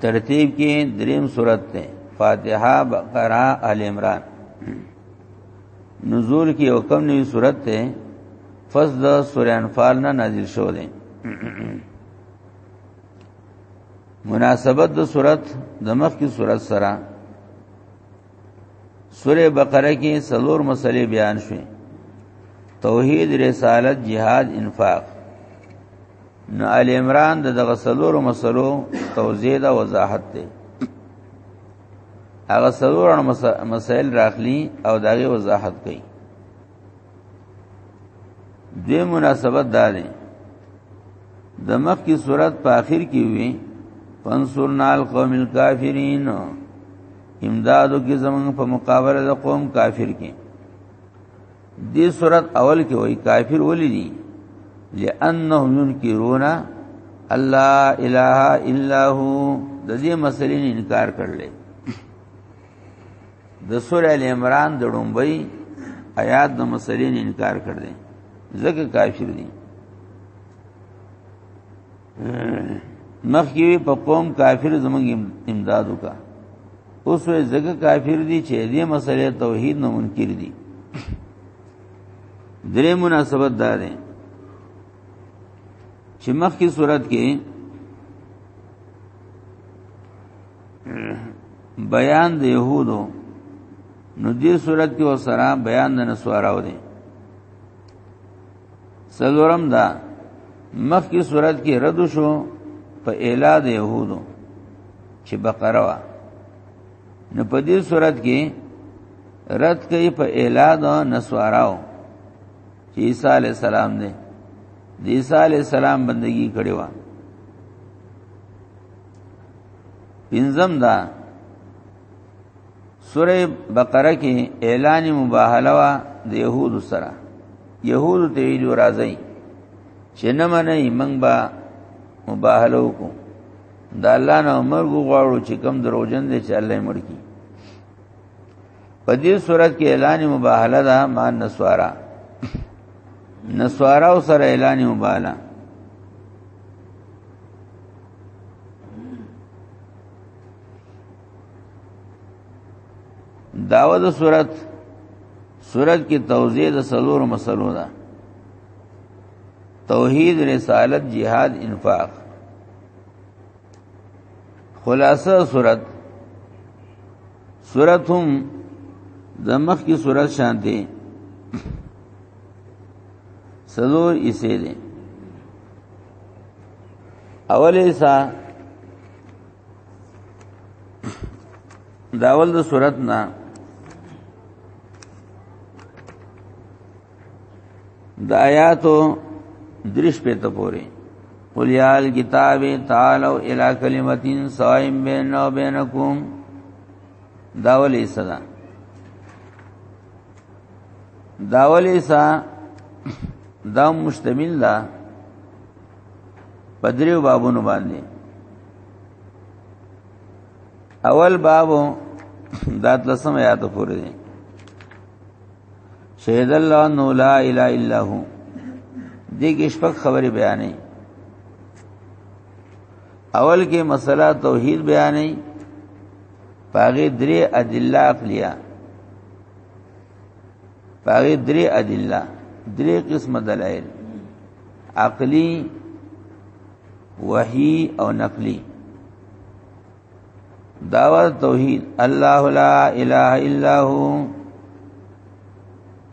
ترتیب کې دریم صورت ته فاتحه بقره ال عمران نزول کې حکم نوی صورت ته فز د سورې انفال نه نازل شو دي مناسبت د صورت د مخ کی صورت سره سورې بقره کې سلور مسلې بیان شوې توحید رسالت جهاد انفاق نو ال عمران د دغه سلور مسلو توضیح دا وضاحت دی هغه سلور مسائل راخلی او دغه وضاحت کوي دې مناسبت دا دی د مخ کی صورت په اخر کې وی فنصرنا القوم الكافرین امدادو کې زمون په مقابله د قوم کافر کې دې صورت اول کې وای کافر ولې دي لانهم ينكرون الله اله الا هو د دې مسلې انکار کړل د سورې ال عمران د ډومبۍ آیات د مسلې انکار کړل ځکه کافر دي مخ کې په قوم کافر زمونږ امداد وکا اوس وې زګه کافر دي چې دې مسلې توحید نه منکر دي درې مناسبت دا ده چې مخ کې صورت کې بیان د يهودو نو دې صورت کې وسره بیان د نسواراو دي څلورم دا مخکې صورت کې رد شو په اله د يهودو چې بقره وا نو په دې صورت کې رد کوي په اله د نسواراو چې عیسی علی السلام دی د عیسی علی السلام بندگی کړي وا پنځم دا سوره بقره کې اعلان مباهله وا د يهودو سره يهودو ته ویلو راځي چې نه منئ موږ به مباهله وکړو دا الله نه عمر غواړو چې کم دروژن دي چې الله مړ کی په دې صورت کې اعلان مباهله دا مان نسوارا نسوارا او سره اعلان مباهله داوه د صورت صورت کې توضیح د سلور مسلو ده توحید رسالت جهاد انفاق خلاصه صورت صورت هم د مخ کی صورت شانتی سلور ایسه ده اول ایسه داول د صورت نه د آیاتو درش په ته پوره قل یا الکتاب تعالوا الی کلمتین صائم بین و بینکم داولی صدا داولی صدا دا مشتمل ده په دریو بابونو باندې اول باب دات لسم آیات پورې دی شهید الله انه لا اله الا هو دې کې شپږ خبرې بیانې اول کې مسله توحید بیانې پاغه درې ادله عقلیه پاغه درې ادله درې قسم دلایل عقلی وحی او نقلی دعوت توحید الله لا اله الا هو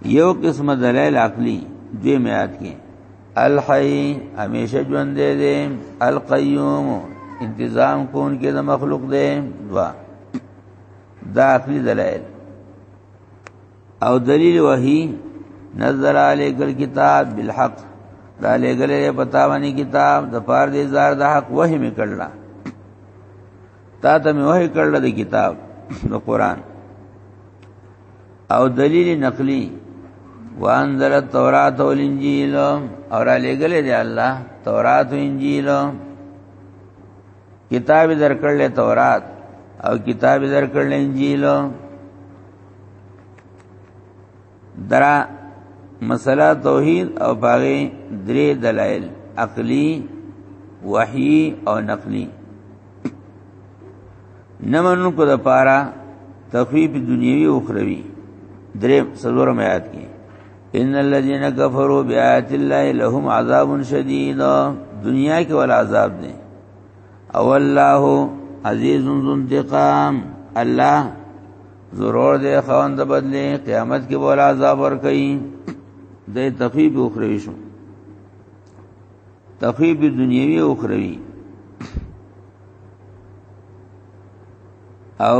یو قسم دلائل عقلی دوی میات کې الحی همیشه ژوند دی دی القیوم انتظام کون کې د مخلوق دی دوا دا عقلی دلائل او دلیل وحی نظر علیک الكتاب بالحق دا لګلې پتاونی کتاب د پار دې زار د حق وحی میکړلا تا ته مې وحی کړل د کتاب د قران او دلیل نقلی وانزل التوراۃ والانجیل اور لګلې دې الله تورات او انجیل کتاب درکړل تورات او کتاب درکړل انجیل درا مسله توحید او باغی درې دلایل عقلی وحی او نقلی نمنو کو د پارا تخویب دنیوی او اخروی درې سلورم آیات کې ان الذين كفروا بآيات الله لهم عذاب شديد دنیا کې ول عذاب دي او الله عزیز ذو انتقام الله ضرور دې خوند بدلې قیامت کې ول عذاب ور کوي د تخفیف اخروی شو تخفیف دنیوي او اخروی او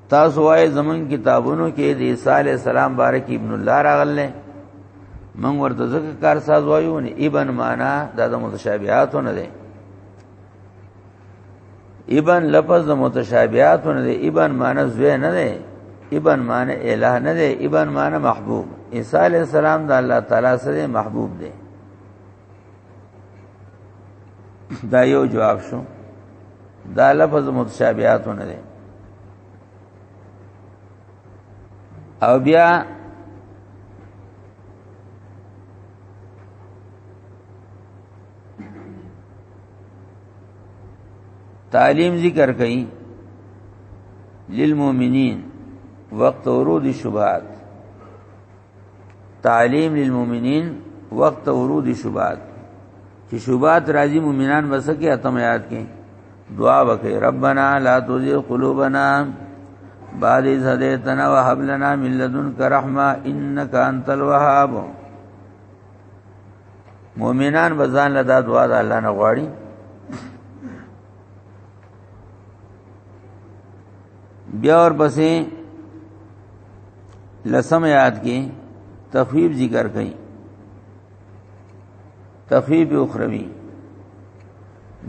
تاسو وای زمون کتابونو کې د عیسی علی السلام باره کې ابن الله راغله من ورته ځکه کار ساز وایو نه ابن معنا د متشابهات نه ده ابن لفظ د متشابهات نه ده ابن معنا زوی نه ده ابن معنا الہ نه ده ابن معنا محبوب عیسی علی السلام د الله تعالی سره محبوب ده دا یو جواب شو دا لفظ متشابهاتونه دي او بیا تعلیم ذکر کئ للمؤمنین وقت ورود شبهات تعلیم للمؤمنین وقت ورود شبات چې شبات راځي مؤمنان وسکه اتم یاد کې دعا وکړي ربنا لا تزغ قلوبنا بعد إذ هديتنا وهب لنا من لدنك رحمة إنك أنت الوهاب مؤمنان بزان لدا دعا د الله نه غواړي بیا اور پسې لسم یاد کې تخفیف ذکر کړي تخفیف اخروی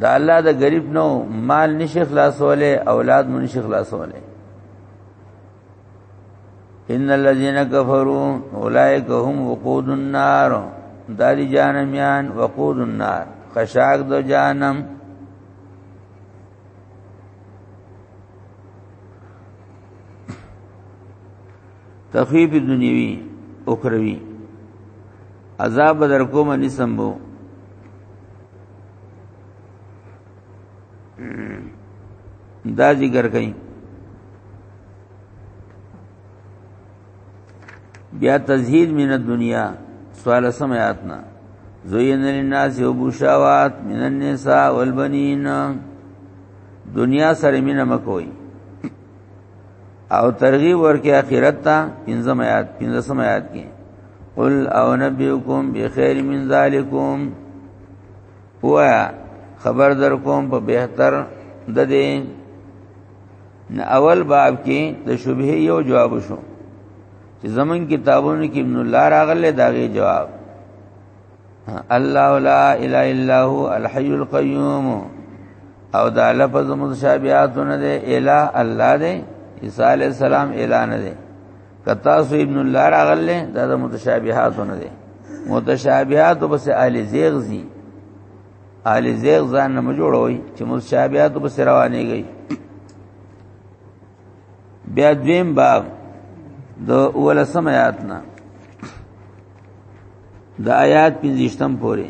دا الله د غریب نو مال نشي خلاصوله اولاد مون نشي خلاصوله ان الذين كفروا اولئك هم وقود النار داری جانمیان وقود النار خشاک دو جانم تخفیف دنیوی اخروی عذاب در کوم نسم بو دا ذکر کئ بیا تزهید من الدنیا سوال سم آیاتنا زوین للناس یوبو شاوات من النساء والبنین دنیا سره مینه مکوئ او ترغیب ورکې اخرت ته پنځم آیات پنځم آیات کې قل او نبیکم بخیر من ذالکم هوا خبر در کوم په بهتر د دې نه اول باب کې د شبهه یو جواب شو چې زمون کتابونو کې ابن الله راغله داغه جواب الله لا اله الا هو الحي القيوم او دا لفظ متشابهاتونه ده اله الله ده عیسی علی السلام اله نه ده کتا سو ابن الله راغله دا د متشابهاتونه ده متشابهات بس اهل زیغ زی عالی زیغ ځان نه جوړوي چې موږ چا بیا د بس روانېږي بیا دویم باب د اولسم آیات نه د آیات پنځشتم پورې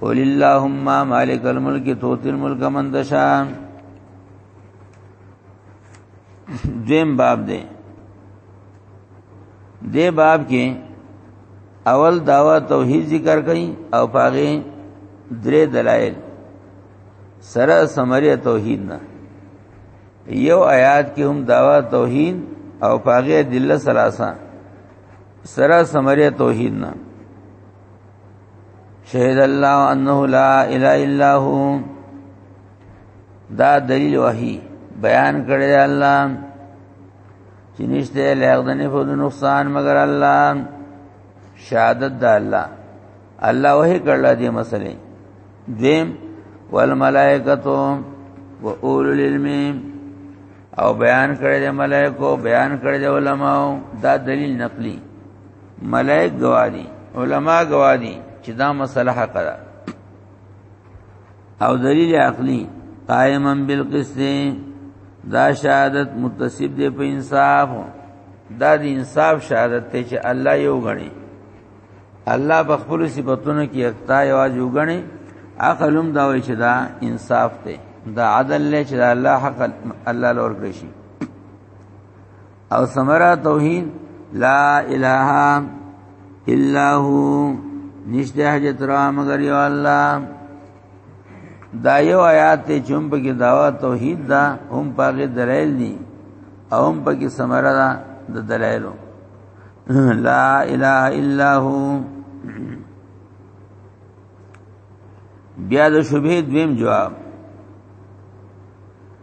قول اللهم مالک الملک توت الملک من دشا دویم باب دی دې باب کې اول داوا توحید ذکر کړي او پاغه درې دلایل سره سمری توحید نه یو آیات کې هم داوا توحید او پاغه دل سلاسا سره سمری توحید نه شهد الله انه لا اله الا هو دا دلیل وحی بیان کړی الله چې نشته لایق د نه په نقصان مگر الله شهادت د الله الله وه کړل دې مسلې دیم والملائکتو و اول العلم او بیان کړی د ملائکو بیان کړی د علماو دا دلیل نقلی ملائک گوادی علما گوادی چې دا مسله حق ده او دلیل عقلی قائما بالقسط دا شهادت متصف دی په انصاف دا د انصاف شهادت ته چې الله یو غني الله په خپل صفاتونو کې اقتا یواز یو غني عقلم دا وی چې دا انصاف دی دا عدل له چې الله حق الله لور کړی شي او ثمره توحید لا اله الا هو نشته حاجت را مگر یو الله دا یو آیات ته چوم په کې داوا توحید دا هم پاګه دلایل دي او هم په کې ثمره دا د دلایلو لا اله الا هو بیا د شبهه دویم جواب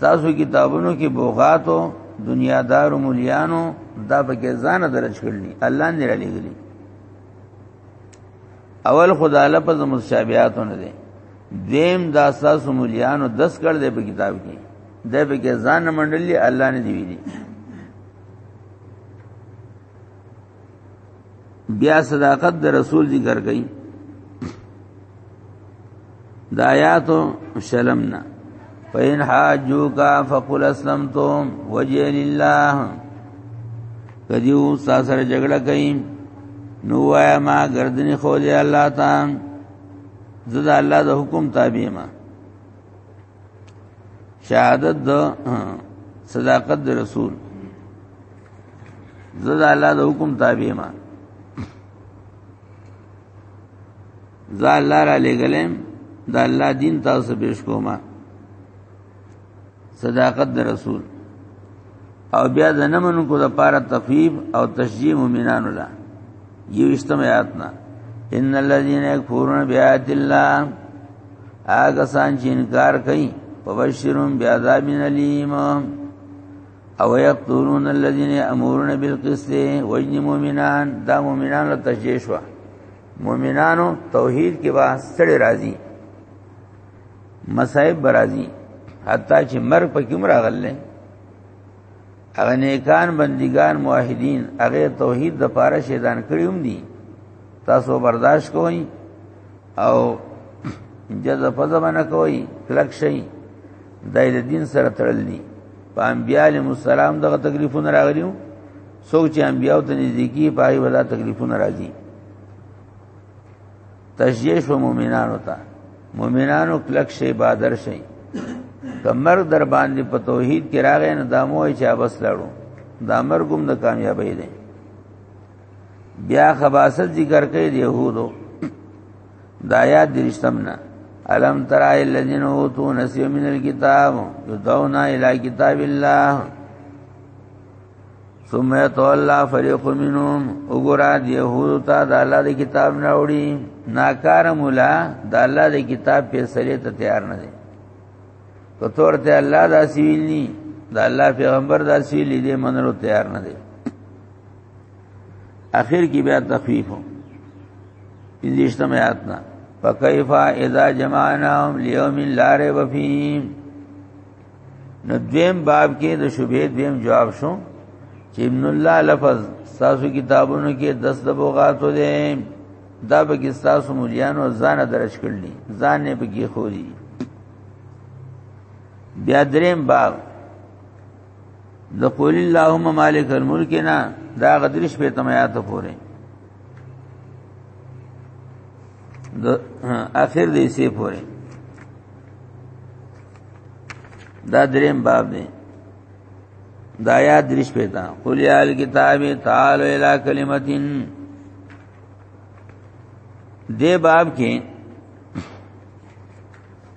تاسو کتابونو کې بوغاتو دنیا دار مليانو دا پکې ځان درج کړلی الله نه را لګلی اول خدا لپس مشابهاتو نه دي دیم دا اساس مليانو دس کړ دې په کتاب کې دې په کې ځان منډلې الله نه دی ویلي بیا صداقت د رسول ذکر کئ د آیاتو شلمنا فین حاجوکا فقل اسلمتو وجه لله کدیو ساسر جګړه کئ نو وایا ما گردنی خو دی الله تعالی زدا الله د حکم تابع ما شهادت د صداقت د رسول زه د الله د حکم تابع ما زه الله را لګلم د الله دین تاسو پیش کوما صداقت د رسول او بیا د نمن کو د پاره تفیب او تشجیع مومنان الله یو استمیاتنا ان الذين يكفرون بآيات الله هغه سان چې انکار کوي فبشرهم بعذاب الیم او یقتلون الذين امرون بالقسط وجن مؤمنان دا مؤمنان له تشجیش وا مؤمنانو توحید کې با سړی راضي مصائب برازي حتی چې مرګ په کوم راغله هغه نیکان بندگان موحدین هغه توحید د پاره شیطان کړیوم دي تاسو برداشت کوئ او جزا فزمنه کوي کلک شي دای د دین سره تړل دي په انبیاله مسالم دغه تکلیفونه راغلیو سوچ انبیاو ته نزدیکی پای ولا تکلیفونه راځي تشجیش و مومنان ہوتا مومنانو کلک شي بادر شي کمر در باندې په توحید کې راغې نه دامو چې ابس لړو دا مرګم د کامیابی دی بیا خباست ذکر کوي د يهودو دا آیات درشتم نه الم ترای الذین اوتو نسیو من الكتاب یدعونا الی کتاب الله ثم يتولى فريق منهم وګرا د يهودو ته د الله د کتاب نه وړي ناکار مولا د الله د کتاب په سره ته تیار نه دي کتور ته الله دا سیلی دا الله پیغمبر دا سیلی دې منلو تیار نه دي اخر کې بیا تخفیف پنځشتم آیات نه فكيف اذا جمعناهم ليوم لا ريب فيه نو دویم باب کې د شوبې دویم جواب شو چې ابن الله لفظ تاسو کتابونو کې 10 د بوغاتو دي دا به کې تاسو مليانو ځان درج کړلی ځان نه بګي خوري بیا دریم باب د قول اللهم مالک الملک نه دا غدرش په تمایات پورې د اخر دې سي پورې دا دریم باب دی دا یا درش پیتا قل یا الکتاب تعالو الى کلمتین دې باب کې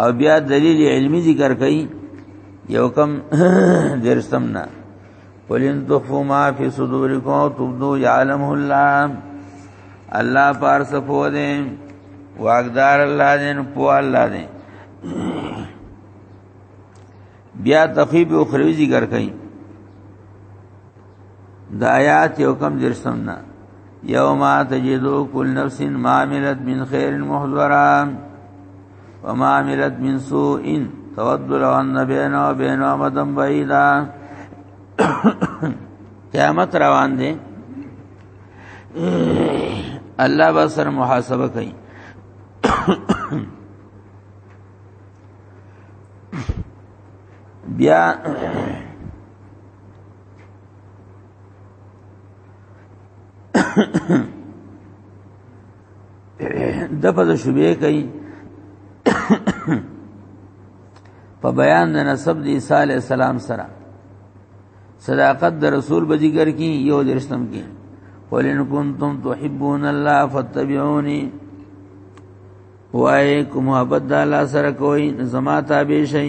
او بیا دلیل علمی ذکر کړي یو کم درسم نه ولین تخفو ما فی صدورکم او تبدو یعلم الله الله پار سپو دې واغدار الله دې په الله دې بیا تخیب اخروی ذکر کړي د آیات یو کم درسم نه یوم تجدو کل نفس ما عملت من خیر محضرا وما عملت من سوء تود لو ان بینه و بینه مدن بعیدا قیامت روان دی الله به سر محاسبه کوي بیا د په شوبې کوي په بیان د نسب د عیسی علی السلام سره صداقت د رسول به ذکر کی یو درشتم کی ولن کنتم تحبون الله فتبعوني وای کوم محبت د الله سره کوئی زما تابع شئ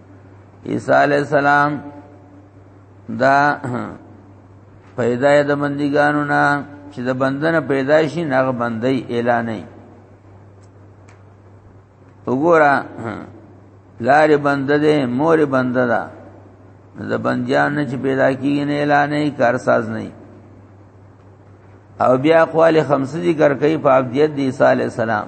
عیسی علی السلام دا پیدا د بندګانو نه چې د بندنه پیدا شي نه بندي اعلان نه وګوره لارې بند ده مور بند ده د بندیان نه چې پیدا کیږي نه اعلان نه کار ساز نه او بیا اقوال خمسه ذکر کوي په عبدیت د عیسی علی السلام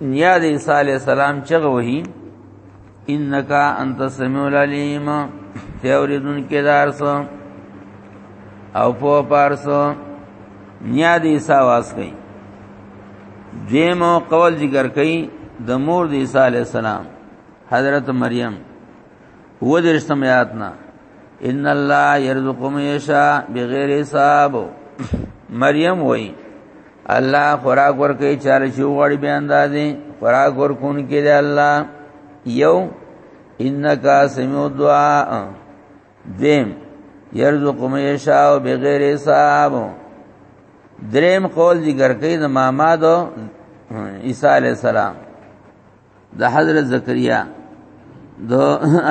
نیا د عیسی علی السلام چغه وهی انک انت سمیع العلیم تیوریدون کې دارس او په پارس نیا د عیسی واس کوي دیمو قول ذکر کوي د مور د عیسی علی السلام حضرت مریم و درشتم یاتنا ان الله يرزق من يشاء بغیر حساب مریم وای الله خوراک ورکړي چار چې وړي به اندازې خوراک ورکون کې دی الله یو انک سمع دعا دیم یرزق من یشاء بغیر حساب دریم قول ذکر کوي د مامادو عیسی علی السلام د حضرت زکریا د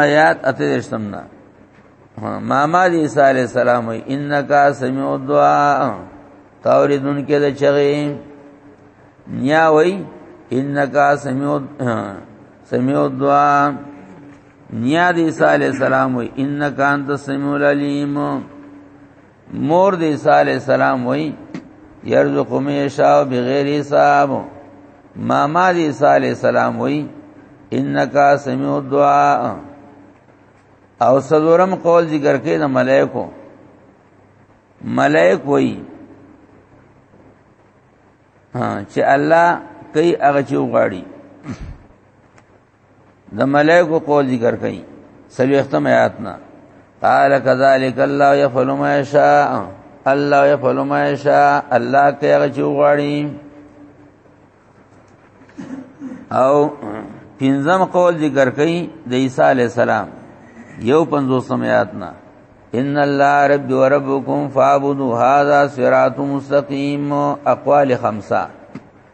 آیات اته رشتم نه ماما دی عیسی علی السلام وی انک سمع الدعاء توریدون کې د چغې نیا وی انک سمع سمع الدعاء نیا دی عیسی علی السلام وی انک انت سمع العلیم مور د عیسی علی السلام وای يرزق من يشاء بغیر حساب ماما د عیسی علی السلام وای انک سميع الدعاء او سلورم قول ذکر کې د ملائکو ملائک وای چې الله کوي هغه چې وغاړي د ملائکو قول ذکر کړي سلوختم آیات نه قال كذلك الله يفعل ما يشاء الله يفعل ما يشاء الله کې هغه چوغړي او پنځم قول ذکر کړي د عیسی علی السلام یو پنځوسم آیات نه ان الله رب وربكم فاعبدوا هذا صراط مستقيم اقوال خمسه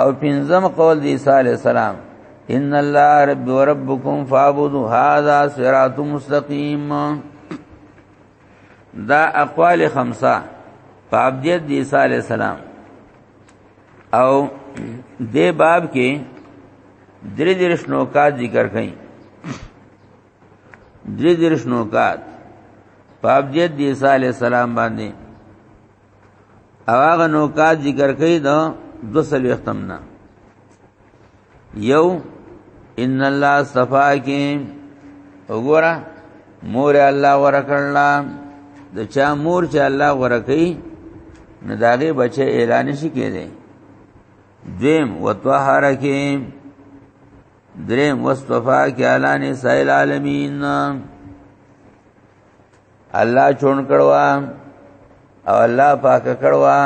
او پنځم قول دی عیسی علی السلام ان الله رب و ربکم فاعبدوا هذا صراط مستقیم دا اقوال خمسه په عبدیت دی عیسی علی السلام او د باب کې درې درش نوکات ذکر کړي درې درش نوکات په عبدیت دی عیسی علی السلام باندې او هغه نوکات ذکر کوي دا دو سلو اختمنا یو ان الله صفا کې وګوره مور الله ورکړلا د چا مور چې الله ورکړي نو داغه بچي اعلان شي کېده دیم وتوهر کې دریم واستفا کې اعلان سائل عالمین الله چون کړوا او الله پاک کړوا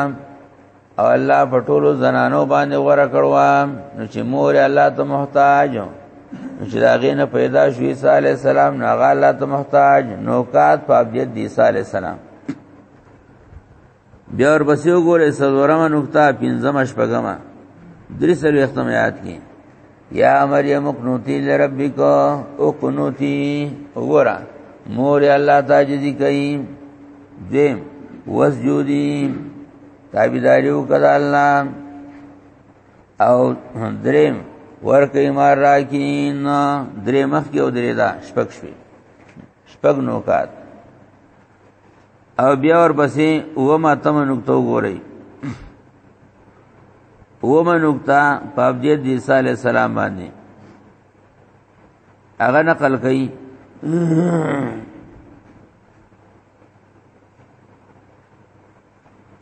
او الله په ټولو زنانو باندې غوړه کړوا نو چې مور الله ته محتاج چې داغه نه پیدا شوی صلی الله علیه وسلم نو هغه الله ته محتاج نوکات په ابجد دی صلی الله علیه وسلم بیا ورپسې وګورئ څلورمه نقطه پنځمه شپږمه درې څلوېښتم آیات کې یا مریم قنوتی لربک او قنوتی وګوره مور الله تعجزی کوي دیم وسجودی تابعداري وکړه الله او دریم ورکه مار راکین درې مخ کې او درې دا شپږ شوي شپږ نوکات او بیا ورپسې و ما تم نقطه وګورئ و ما نقطه په ابجد عیسی علی السلام باندې هغه نقل کړي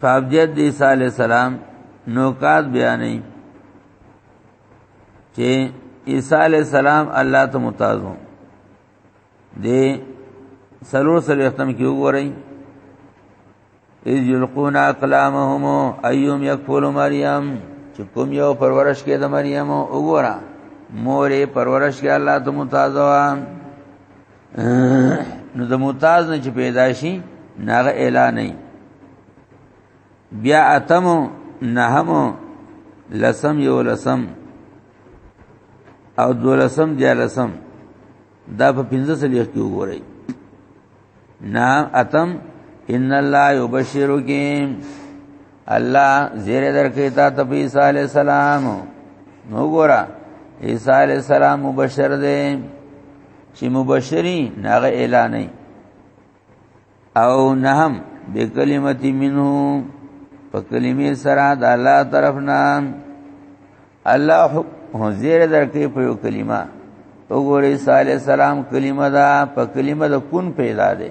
په ابجد عیسی علی السلام نوکات بیانې چې عیسی علی السلام الله ته متازو دې سلور سلور ختم کې وګورئ اذ یلقون اقلامهم ايوم يكفل مريم چې کوم یو پرورش کې د مریم وګوره مورې پرورش کې الله ته ممتاز نو د ممتاز نه چې پیدا شي ناغه اعلان نه بیا اتم نهم لسم یو لسم او دولسم دیالسم دا په پنځه سلیخ کې وګورئ نام اتم ان الله یبشرک الله زیر درکې تا ته عیسی علی السلام نو ګورا عیسی علی السلام مبشر دی چې مبشری ناغه اعلان نه او نهم بکلمت منه په کلمې سره د الله طرف نه الله حضور درکې په یو کلمه وګوري صالح سلام کلمه دا په کلمه د کون پیدا ده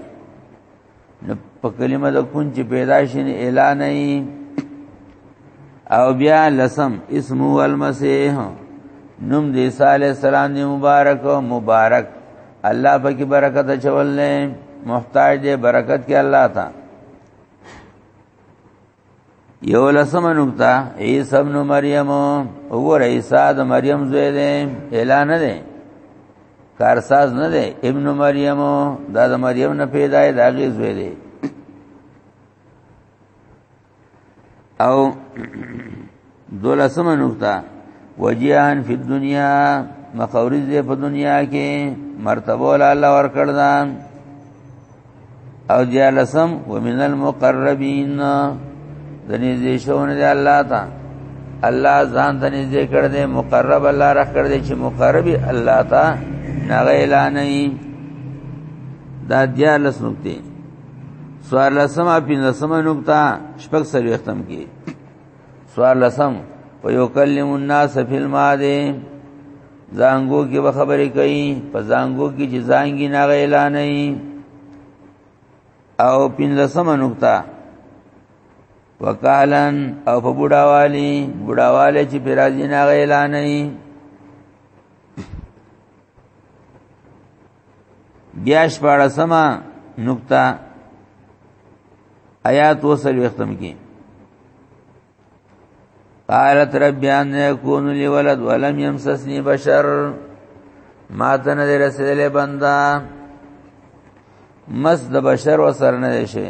نو په کلمه د کون چې پیدا شین اعلان نه او بیا لسم اسمو المسیح نوم دی صالح سلام دی مبارک مبارک الله پکې برکت چول نه محتاج دی برکت کې الله تا یو لسم نقطه عیسی ابن مریم وګور عیسی د مریم زوی دی اعلان نه دی کارساز نه دی ابن مریم دا د مریم نه پیدا دی دا غي زوی دی او دولسمه نقطه وجيهان فی الدنیا مخاورز دې په دنیا کې مرتبه ول الله ور کړ دا او جالسم ومن المقربین د نږدې شونه دې الله تا الله ځان ته نږدې کړ دې مقرب الله را کړ دې چې مقربي الله تا نغه اعلان نه دا جالس نقطه سوار لسمه پنځمه نقطه شپږ سری ختم کی سوار لسم ويكلم الناس في الماده زانګو کې به خبرې کوي په زانګو کې چې زانګي نه اعلان او پنځمه نقطه وکالن او په بډاوالي بډاواله چې پیرازي نه اعلان نه بیا شپارسمه نقطه آیات وصل وختم کې قالت رب ان يكون لي ولد ولم يمسسني بشر ما ته نه رسېدلې بندا مس د بشر وسر نه شي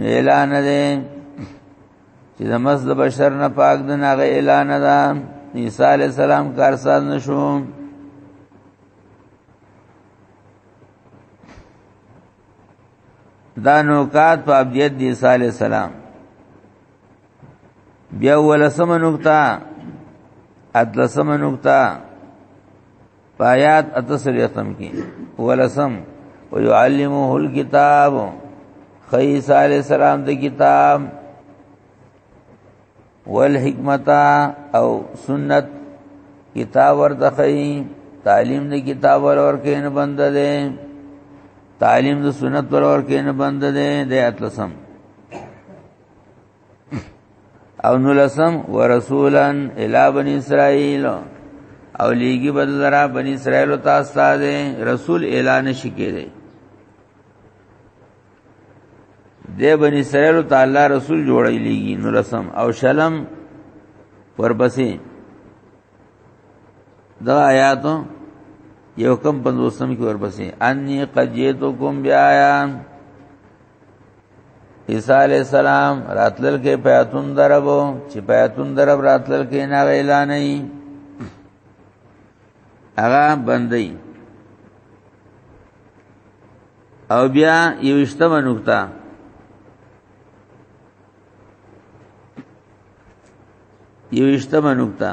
اعلان ده چې د مس د بشر نه پاک د نغه اعلان ده عیسی علی السلام کارساز نشو دا نوکات په ابدیت دی عیسی علی السلام بیا ولسمه نقطه اتلسمه نقطه پایات اتسلیتم کی ولسم ويعلمه الكتاب خیس علی السلام د کتاب والحکمت او سنت کتاب ورته خی تعلیم د کتاب ورور کین بند ده تعلیم د سنت ورور کین بند ده د اتلسم او نلسم ورسولا الی بنی اسرائیل او لیگی بدل را بنی اسرائیل تا استاد رسول اعلان شکی دی د بنی اسرائیل تعالی رسول جوړی لیگی نلسم او شلم ورپسې دا آیاتو یو کم پندوسم کی ورپسې انی قجیتو کوم بیا آیان عیسی علی السلام راتلل کې پیاتون دربو چې پیاتون درب راتلل کې نه اعلان نه هغه بندي او بیا یوشتمه نقطه یوشتمه نقطه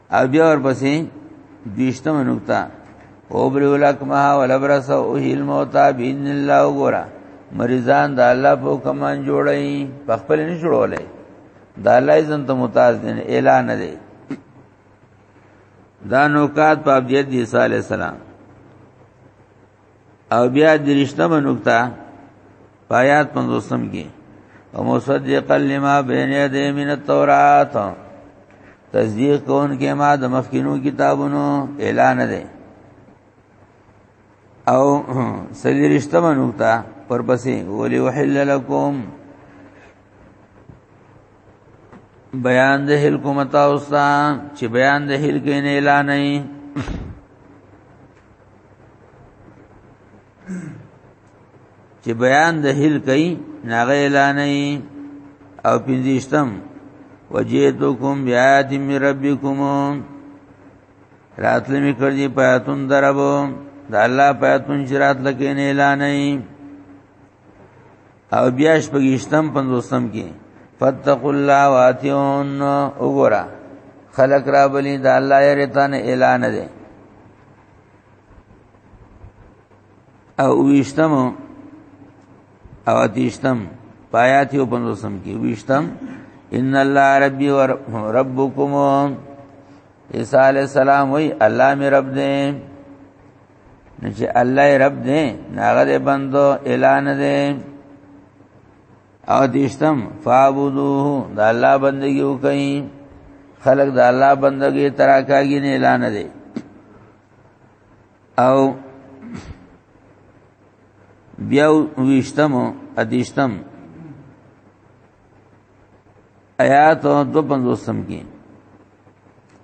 او بیا ورپسې دویشتم نقطه او بری ولکما ولبرس او هیل موتا بین الله وګورا مریضان د الله په کمان جوړی په خپل نه جوړولې د الله اذن ته متاز دین اعلان دی دا نوکات په ابدیت دی صلی الله علیه وسلم او بیا درشتمه نقطه پایات 50م کې او مصدق لما بین یده من التورات تصدیق کون کې ما د مخکینو کتابونو اعلان ده او سلیرشتمه نقطه پر پسې ولی وحل لکم بیان د هل کومتا اوستا چې بیان د هل کې نه اعلان نه چې بیان د هیل کوي ناغه اعلان او پنځشتم وجئتکم بیات من ربکم راتل می کړی پیاتون دربو د الله پیاتون چې راتل کې نه اعلان نه او بیا شپږشتم پنځوسم کې فتقوا الله واتیون وګورا خلق را بلی دا الله یې رتان اعلان دی او ویشتم او اتیشتم پایات یو پنځوسم کې ویشتم ان الله ربي و ربکم عیسی علی السلام وی الله می رب دې نه چې الله رب دې ناغه دې بندو اعلان دې او دیشتم فعبدوه د الله بندگی وکړي خلق د الله بندگی تراکاږي نه اعلان دې او بیا ویشتم ادیشتم آیات دو پنځوسم کې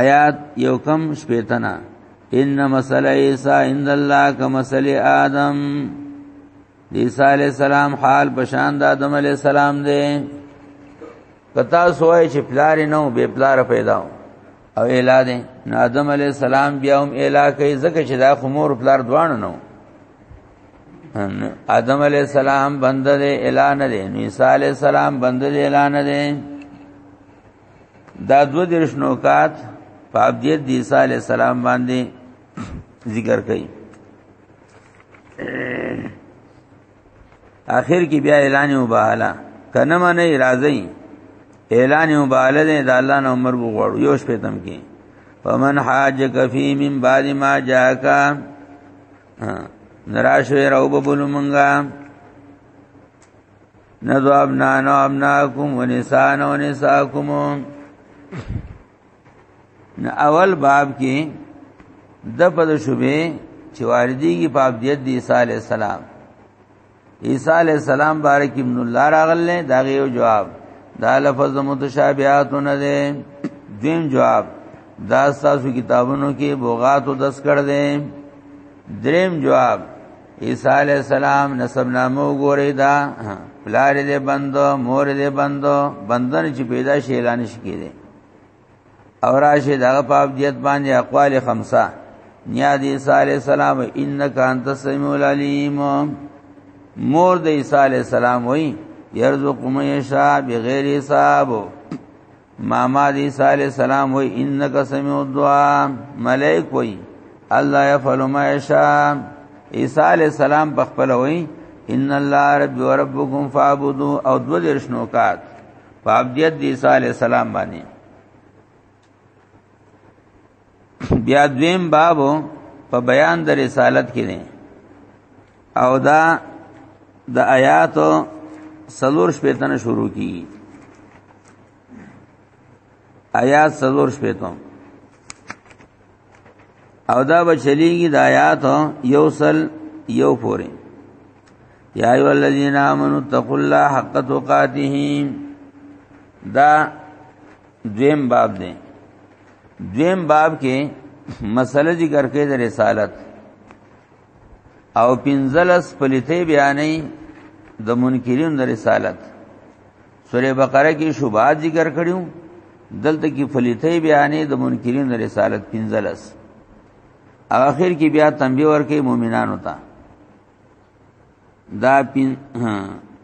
آیات یو کم شپیتنا ان مثل عیسی عند الله کمثل آدم عیسی علی السلام حال بشان د آدم علی السلام دی کتا سوای چې پلار نو به پلار پیدا او اله دی نو آدم علی السلام بیا هم اله کوي ځکه چې دا خمور پلار دوان نو آدم علی السلام بنده دی اله نه دی عیسی علی السلام بنده دی اله نه دی دا دو درش نوکات په عبدیت دی عیسی علی السلام باندې ذکر کړي اخر کې بیا اعلان مباهله کنه منه راځي اعلان مباهله دی د الله نه عمر وغوړو یو شپه تم کې فمن حاجک فی من بعد ما جاکا نراشوی روب بلو منگا نذو ابنان و ابناکم و نسان و نساکم نا اول باب کې د پد شوبه چې واردی کی پاپ دیت دی عیسی علی السلام عیسی علی السلام بارک ابن الله راغل دا غیو جواب دا لفظ متشابهات نه ده دیم جواب دا تاسو کتابونو کې بوغات او دس کړ دې دریم جواب عیسی علی السلام نسب نامو ګورې دا پلار دې بندو مور دې بندو بندن چې پیدا شي اعلان شي کېده او راشه دغه پاپ جت باندې اقوال خمسه نیا دې عیسی علی السلام انک انت السمیع العلیم مور دې عیسی علی السلام وای يرزق من یشاء بغیر حساب ماما دی صلی الله علیه وسلم وای انک سمع الدعاء ملائک وای الله يفعل ما يشاء عیسی علی السلام په خپل وای ان الله رب و ربکم فعبدوا او دو درش نوکات په عبدیت دی عیسی علی السلام باندې بیا دویم باب په بیان د رسالت کې دی او دا د آیاتو سلور شپیتنه شروع کی آیات سلور شپیتو او دا بچلیږي د آیاتو یو سل یو پورې یا ایو الذین آمنوا اتقوا الله حق تقاته دا دویم باب دی دویم باب کې مسله ذکر کې د رسالت او پنځلس پلیته بیانې د منکرین د رسالت سوره بقره کې شوبات ذکر کړیو دلته کې فلیته بیانې د منکرین د رسالت پنځلس اخر کې بیا تنبیه ورکې مؤمنانو ته دا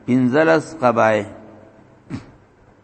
پنځلس قبایه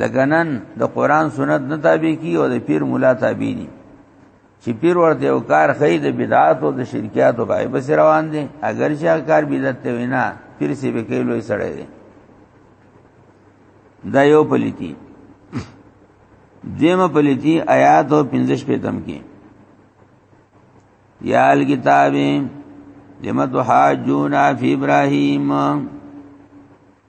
لګنن د قران سنت نه تابع کی او د پیر مولا تابع دي چې پیر ورته یو کار خې د بدعات او د شرکیات او غایب سره روان دي اگر چې کار بدعت ته وینا پیر سی به کېلو یې سړی دی دا یو پلیتی دیمه پلیتی آیات او 15 په تم کې یا الکتاب لمت حاجون فی ابراهیم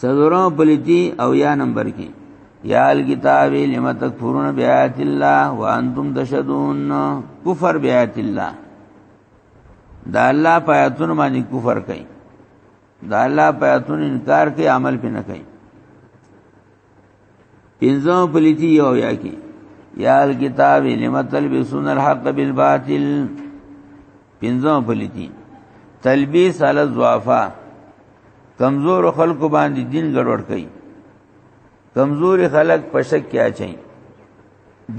سلورم پلیتی او یا نمبر کې یا الکتاب لم تکفرون بیات الله وانتم تشهدون کفر بیات الله دا الله پیاتون باندې کفر کوي دا الله پیاتون انکار کوي عمل پې نه کوي پنځم پلیتی او یا کی یا الکتاب لم تلبسون الحق بالباطل پنځم پلیتی تلبیس علی الضعفاء کمزور خلق باندې دین ګډوډ کړي کمزوري خلق په شک کې اچي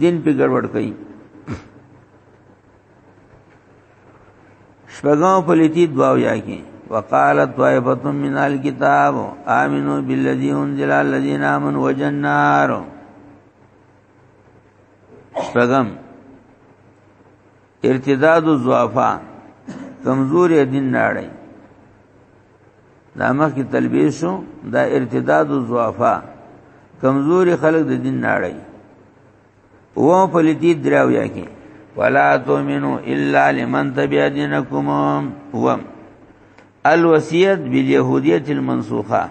دین په ګډوډ کړي شپږم په لتی دواو یا کې وقالت طائفه من الكتاب امنوا بالذي انزل على الذين امنوا وجه النار شپږم ارتداد الضعفاء کمزور دین ناړي دا مخ کې تلبیه شو دا ارتداد الضعفاء کمزور خلک د دین ناړي و په لدی دراو یا کې ولا تؤمنو الا لمن تبع دينكم و الوصیت بالیهودیت المنسوخه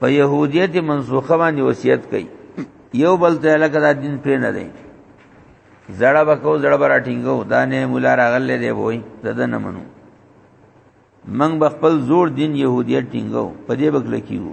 په يهودیت منسوخه باندې وصیت کوي یو بل ته لکه دا دین پرې نه دی زړه بکو زړه برا ټینګو دا نه مولا راغلې دی وای زده نه منو من بخپل زور دین يهودیت ټینګو په دې بکل کیو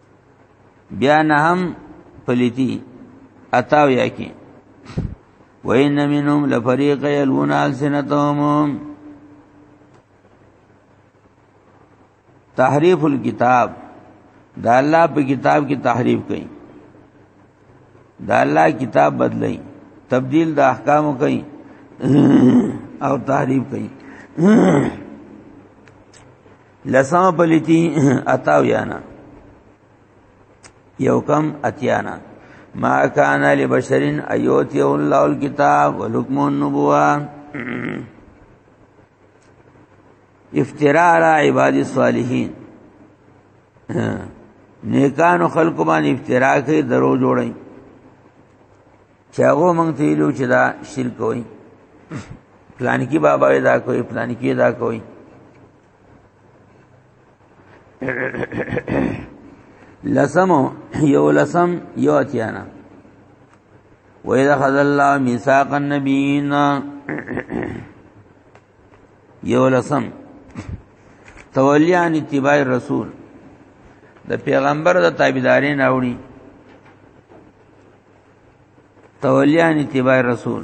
بیا نه هم پلیتی اتاو یا کی وین منهم لفریق یلون السنتهم تحریف الكتاب دا الله په کتاب کې تحریف کړي دا الله کتاب بدلای تبديل د احکام کوي او تحریف کوي لسمه پلیتی اتاو یانا یو کم اتیانا ما کان لبشرین ایوتی الله الكتاب والحکم النبوه افتراء علی عباد الصالحین نیکانو خلق باندې افتراء کوي درو جوړي چې هغه مونږ ته ویلو چې دا شرک وي پلان کې بابا دا کوي پلان کې دا کوي لسم یو لسم یو اتیانا وَإِذَا خَذَ اللَّهُ مِيثَاقَ النَّبِيِّينَ یو لسم تولی عن اتباع الرسول د پیغمبر د تابعداري نه وړي تولی عن اتباع الرسول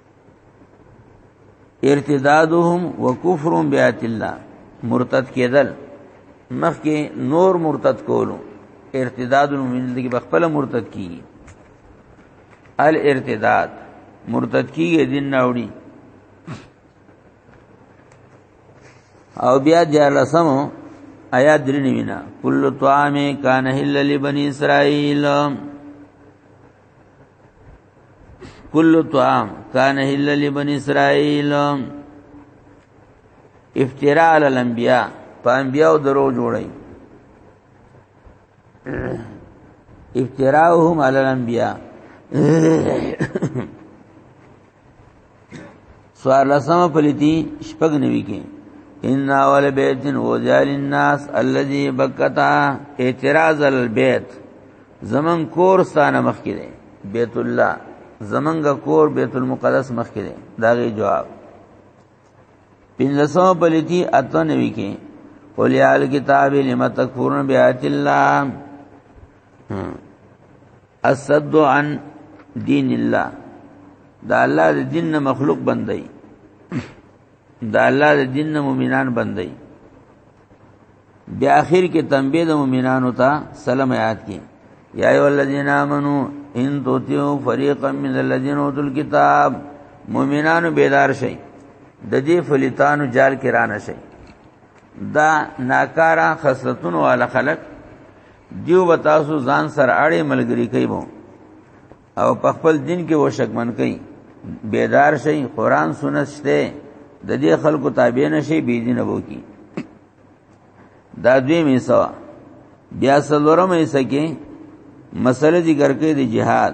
ارتدادهم وکفر بیات الله مرتد کېدل مخکې نور مرتد کولو ارتداد المؤمن دغه بخپل مرتد کی الارتداد مرتد کیږي دین ناوړي او بیا جلسم آیا درنی وینا کل طعام کان هلل بنی اسرائیل کل طعام کان هل لبن اسرائیل افتراء علی الانبیاء په انبیاء درو جوړی افتراءهم علی الانبیاء سوار لسمه پلیتی شپږ نوی کې ان اول بیت وزیا للناس الذي بکتا اعتراض البیت زمن کور ستانه مخ کې دی بیت الله زمنګ کور بیت المقدس مخ کې دی داغه جواب پنځسو بلتی اته نوی کې اولیاء الكتاب لم تکفرون بیات الله اسد عن دین الله دا الله د دین نه مخلوق بندي دا الله د دین نه مؤمنان بندي بیا اخر کې تنبیه د مؤمنانو ته سلام یاد کی یا ایو الذین آمنو ان توتیو فریقا من الذین اوتل کتاب مؤمنانو بیدار شئ د دې فلیتانو جال کې رانه شئ دا ناکارا خصلتونو والا خلق دیو به تاسو ځان سره اړې ملګری کوي وو او په خپل دین کې وشکمن کوي بیدار شئ قران سنت شته د دې خلکو تابع نشي بی دین وو کی دا دوی می سوا بیا سلورم ایسه کې مسله ذکر کوي د جهاد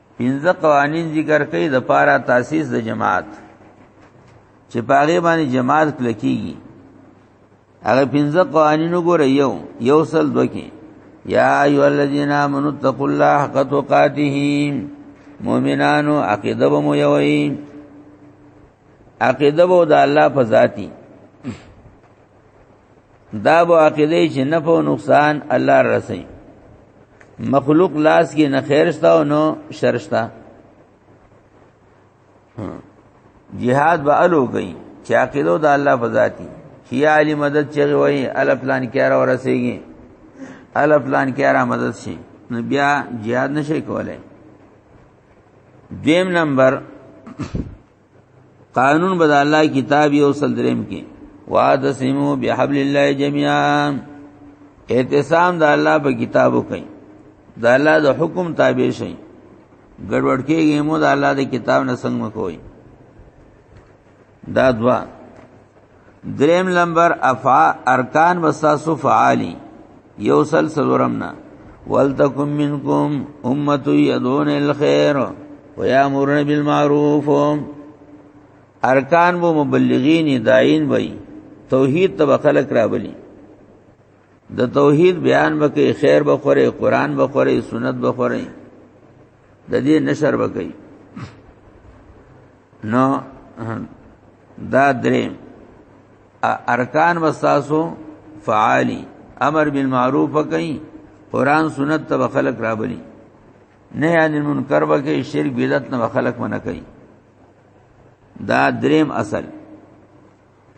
پنځه قوانین ذکر کړي د پاره تاسیس د جماعت چې پاغه باندې جماعت کلکیږي هغه پنځه قوانینو ګور یو یو سل دوکي یا ایو الذین آمنوا اتقوا الله حق تقاته مؤمنانو عقیده بمو یوئ عقیده وو د الله په ذاتی دا به عقیده چې نه په نقصان الله رسي مخلوق لاس کې نه خیرستا او نو شرستا jihad به الو گئی چې عقیده د الله په ذاتی چې علی مدد چغي وای ال پلان کې را ورسېږي ال پلان کې را مدد شي نو بیا jihad نشي کولای دویم نمبر قانون بد الله کتاب یو سل دریم کې وادسمو بحبل الله جميعا اعتصام د الله په کتابو کوي د الله د حکم تابع شي ګډوډ کېږي مو د الله د کتاب نه څنګه کوي دا دوا دریم لمبر افعا ارکان وساسو فعالی یو سل سلورم نا ولتکم منکم امت یدون الخیر ویامرون بالمعروف ارکان و مبلغین داین وی توحید تب خلق را بلی د توحید بیان وکي خیر بخوره قران بخوره سنت بخوره د دې نشر وکي نو دا درې ارکان وساسو فعالی امر بالمعروف کوي قران سنت ته خلق رابلی نه یعنی منکر وکي شرک بدعت نه خلق منه کوي دا دریم اصل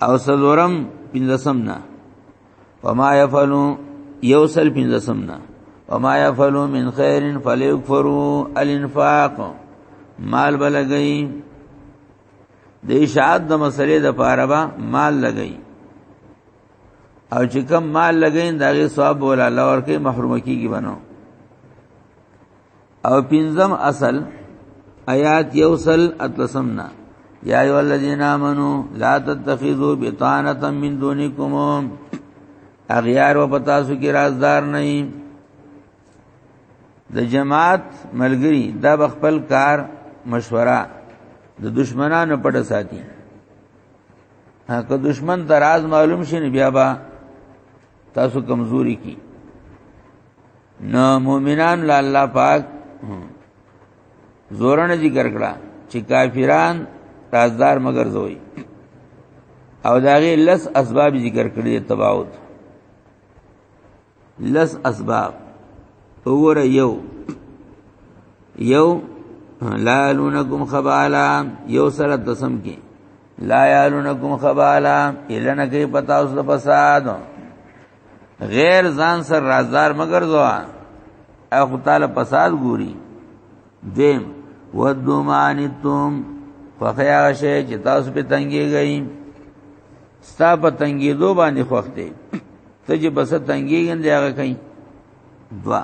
او سلورم پنځم نه وما يفعلوا يوصل پنځم نه وما يفعلوا من خير فليكفروا الانفاق مال بلګي د اشاعت د مسلې د پاره با مال لګي او چې کم مال لګین داغه ثواب ولا لور کې محروم کیږي بنو او پنځم اصل آیات یوصل اتلسمنا یا ایو الذین آمنو لا تتخذوا بطانه من دونکم اغیار و پتاسو کی رازدار نه د جماعت ملګری دا بخپل کار مشوره د دشمنانو پټه ساتي که دشمن تراز معلوم شي بیا با تاسو کمزوري کی نو مؤمنان لا الله پاک زورن ذکر کړه چې کافران رازدار مگر زوی او داغه لس اسباب ذکر کړی تباوت لس اسباب اور یو یو لا لونکم خبالا یو سره تسم کې لا یالونکم خبالا النه کې پتا اوس د فساد غیر ځان سر رازدار مگر زوا اخو تعالی فساد ګوري دیم ودو مانتم فخیا شی چې تاسو په تنګي گئی ستا په تنګي دو باندې خوخته ته چې بس تنګي ګنده هغه کئ دوا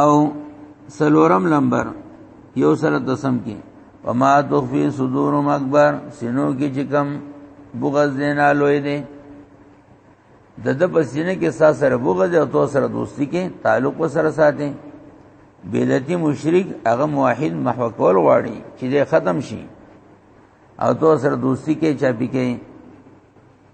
او سلورم لمبر یو سره دسم کې وما تخفي صدورهم اکبر سينو کې چې کم بغض دینا لوی دی د د پسینه کې سا سره بغض او تو سره دوستی کې تعلق وسره ساتي بیلتی مشرک هغه موحد محو کول غواړي چې ختم شي او تو سره دوستی کې چا پی کې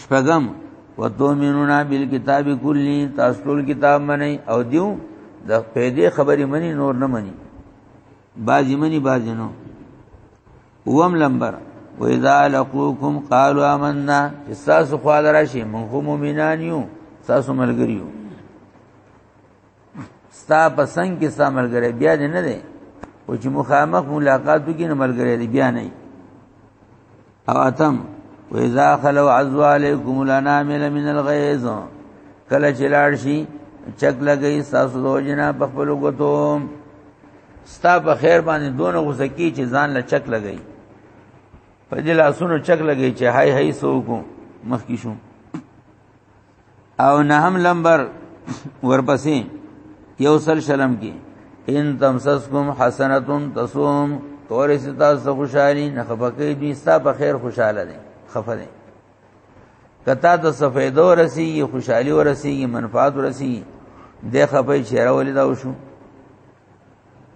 شپږم وتؤمنون بالکتاب کلی تاسو ټول کتاب منئ او دیو د پیدې خبرې منی نور نه منی بازی منی بازی نو وم لمبر و اذا لقوکم قالوا آمنا تاسو خو درشي مونږ مؤمنان یو تاسو ملګریو ستا په څنګ کې ستا ملګری بیا دې نه دی او چې مخامخ ملاقات وکړي نو ملګری دې بیا نه او اتم و اذا خلو عزوا علیکم الانامل من الغیظ کله چې لاړ شي چک لګي تاسو دوجنا په خپل غوتو ستا په خیر باندې دونه غوسه کی چې ځان له چک لګي په دې لاسونو چک لګي چې هاي هاي سوکو مخکې شو او نه هم لمبر ورپسې یو سل شلم کې ان تمسسکم حسنتون تصوم تور ستا سو خوشحالی نه خفقې دوی ستا په خیر خوشاله دي خفه دي کتا ته سفیدو رسیږي خوشحالی ورسیږي منفعت ورسیږي د خپې چیرې ولې دا وشو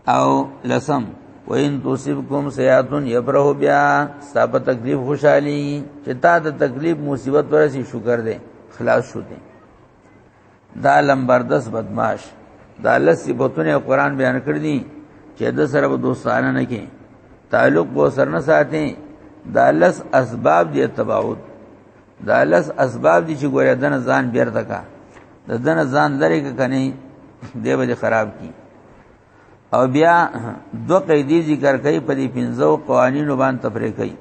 او لسم وین توصفکم سیاتن یبره بیا ستا په تکلیف خوشحالي چې تا د تکلیف مصیبت ورسي شکر دې خلاص شو دې دا لمبر 10 بدمعاش دا لس صفاتونه قران بیان کړ دي چې د سره به دوستانه نه کې تعلق به سر نه ساتي دا لس اسباب دي تباوت دا لس اسباب دي چې ګوره دنه ځان بیرته کا د دنه ځان لري کني دی به خراب کی او بیا دو قیدی ذکر کوي په دې پنځو قوانینو باندې تفریق کوي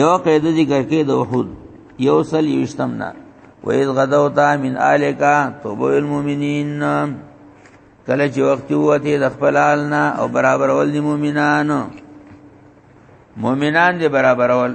یو قید ذکر کوي د وحود یو سل یشتمنا و اذ غدوتا من الکا توبو المؤمنین کله چې وخت وته د خپل حالنا او برابر ول دي مؤمنانو مؤمنان دي برابر ول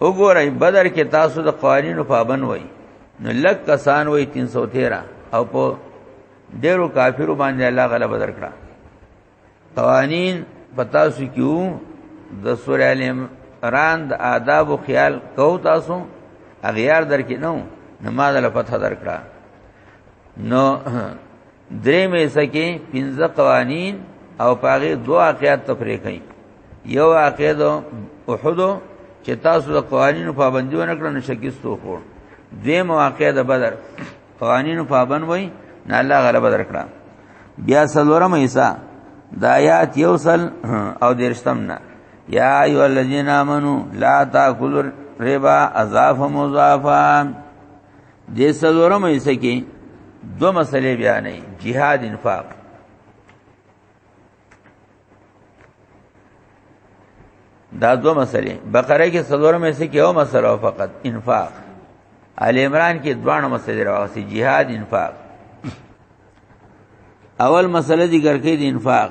وګورئ بدر کې تاسو د قوانینو پابند وای نو لک کسان وای 313 او په ډیرو کافرو باندې الله غلبه درکړه قوانین پتا سو کیو د سورې علم ران د آداب او خیال کو تاسو اغیار درکې نو نماز له فتح درکړه نو درې مې سکه پنځه قوانین او پاغه دوه واقعات تفریح کړي یو واقع دو احد چې تاسو د قوانینو پابندي ونه کړو نو شکستو خو دې مواقع د بدر قوانینو پابند وای نه الله غلبه درکړه بیا سلورم ایسا د آیات یو سل او درشتم نه یا ایو الذین آمنو لا تاکلوا ربا اضافا مضافا د سلورم حصہ کې دو مسلې بیانې jihad انفاق دا دو مسلې بقره کې سلورم حصہ کې یو مسله فقط انفاق ال عمران کې دوه مسلې راوستي jihad انفاق اول مسله ذکر کې د انفاق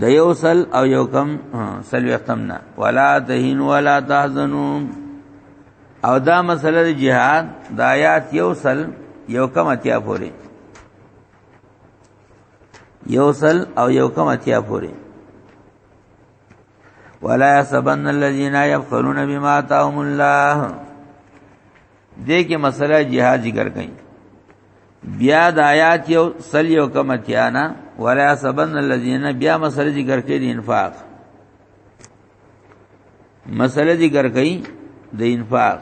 د یو سل او یو کم سل وختم نه ولا تهین ولا تحزنو او دا مسله د جهاد د آیات یو سل یو کم اتیا پورې یو سل او یو کم اتیا پورې ولا يحسبن الذين يبخلون بما آتاهم الله دې کې مسله جهاد ذکر کړي بیا د آیات یو سل یو کم اتیانا ولا سبن الذین بیا مسله ذکر کړي د انفاق مسله ذکر کړي د انفاق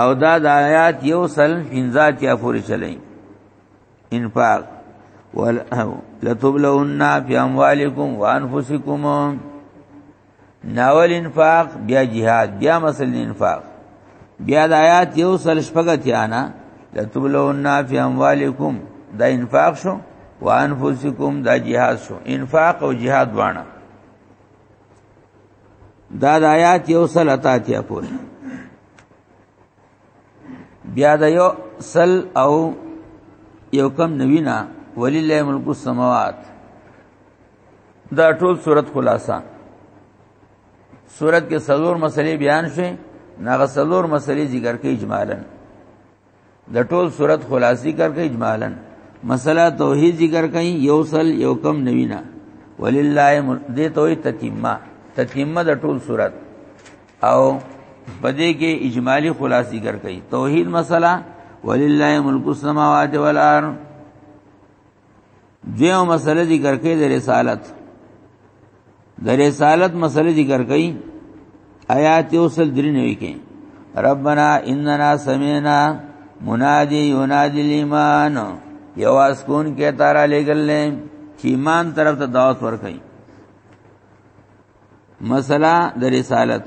او دا د آیات یو سل پنځات یا پوری چلای انفاق ولتبلون فی اموالکم وانفسکم ناول انفاق بیا جهاد بیا مسل انفاق بیا د آیات یو سل شپږتیانا لتبلون فی اموالکم دا انفاق شو وانفسکم دا جهاد شو انفاق او جهاد وانه دا د آیات یو سل اتاتیا پورې بیا د یو سل او یو کم نوینا ولله ملک السماوات دا ټول صورت خلاصہ صورت کې سلور مسلې بیان شي ناغه سلور مسلې ذکر کې اجمالا د ټول صورت خلاصي کر کې اجمالا مسله توحید ذکر کې یو سل یو کم نوینا ولله دې توي تتیمه تتیمه د ټول صورت او پدې کې اجمالی خلاصي ذکر کې توحید مسله ولله ملک السماوات والارض دیو مسله ذکر کړي د رسالت د رسالت مسله ذکر کړي آیات یوسل درې نه وکي ربنا اننا سمعنا منادی ینادی الايمان یواز کون کې تارا لګل نه چې ایمان طرف ته دعوت ورکړي مسله د رسالت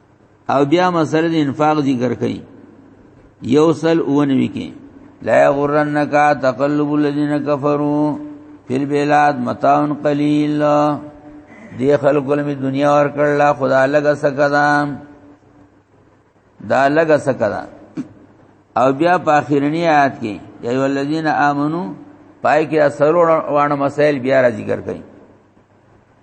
او بیا مسله د انفاق ذکر کړي یو سل اونوي کې لا غرنک تقلب الذين كفروا فی البلاد متاع قلیل دی خلکو لمی دنیا ور کړلا خدا لګه سکدا دا لګه سکدا او بیا په اخرنی آیات کې یا ایو الذین آمنو پای کې سرور وانه مسائل بیا را ذکر کړي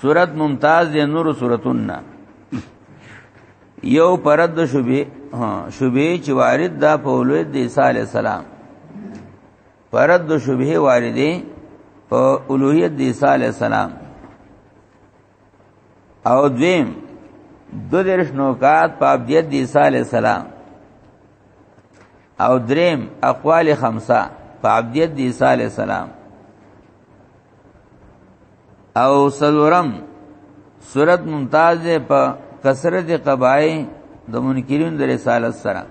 صورت ممتاز دی نور صورتون نه یو پرد شوبې شوبې چې وارد دا په اولوید د عیسی علی السلام پرد شوبې واردې په اولویت د عیسی علی السلام او دویم دو درش نوکات په ابدیت د عیسی علی السلام او دریم اقوال خمسه په ابدیت د عیسی علی السلام او سلورم صورت ممتاز په کثرت قبای د منکرین د رسالت سره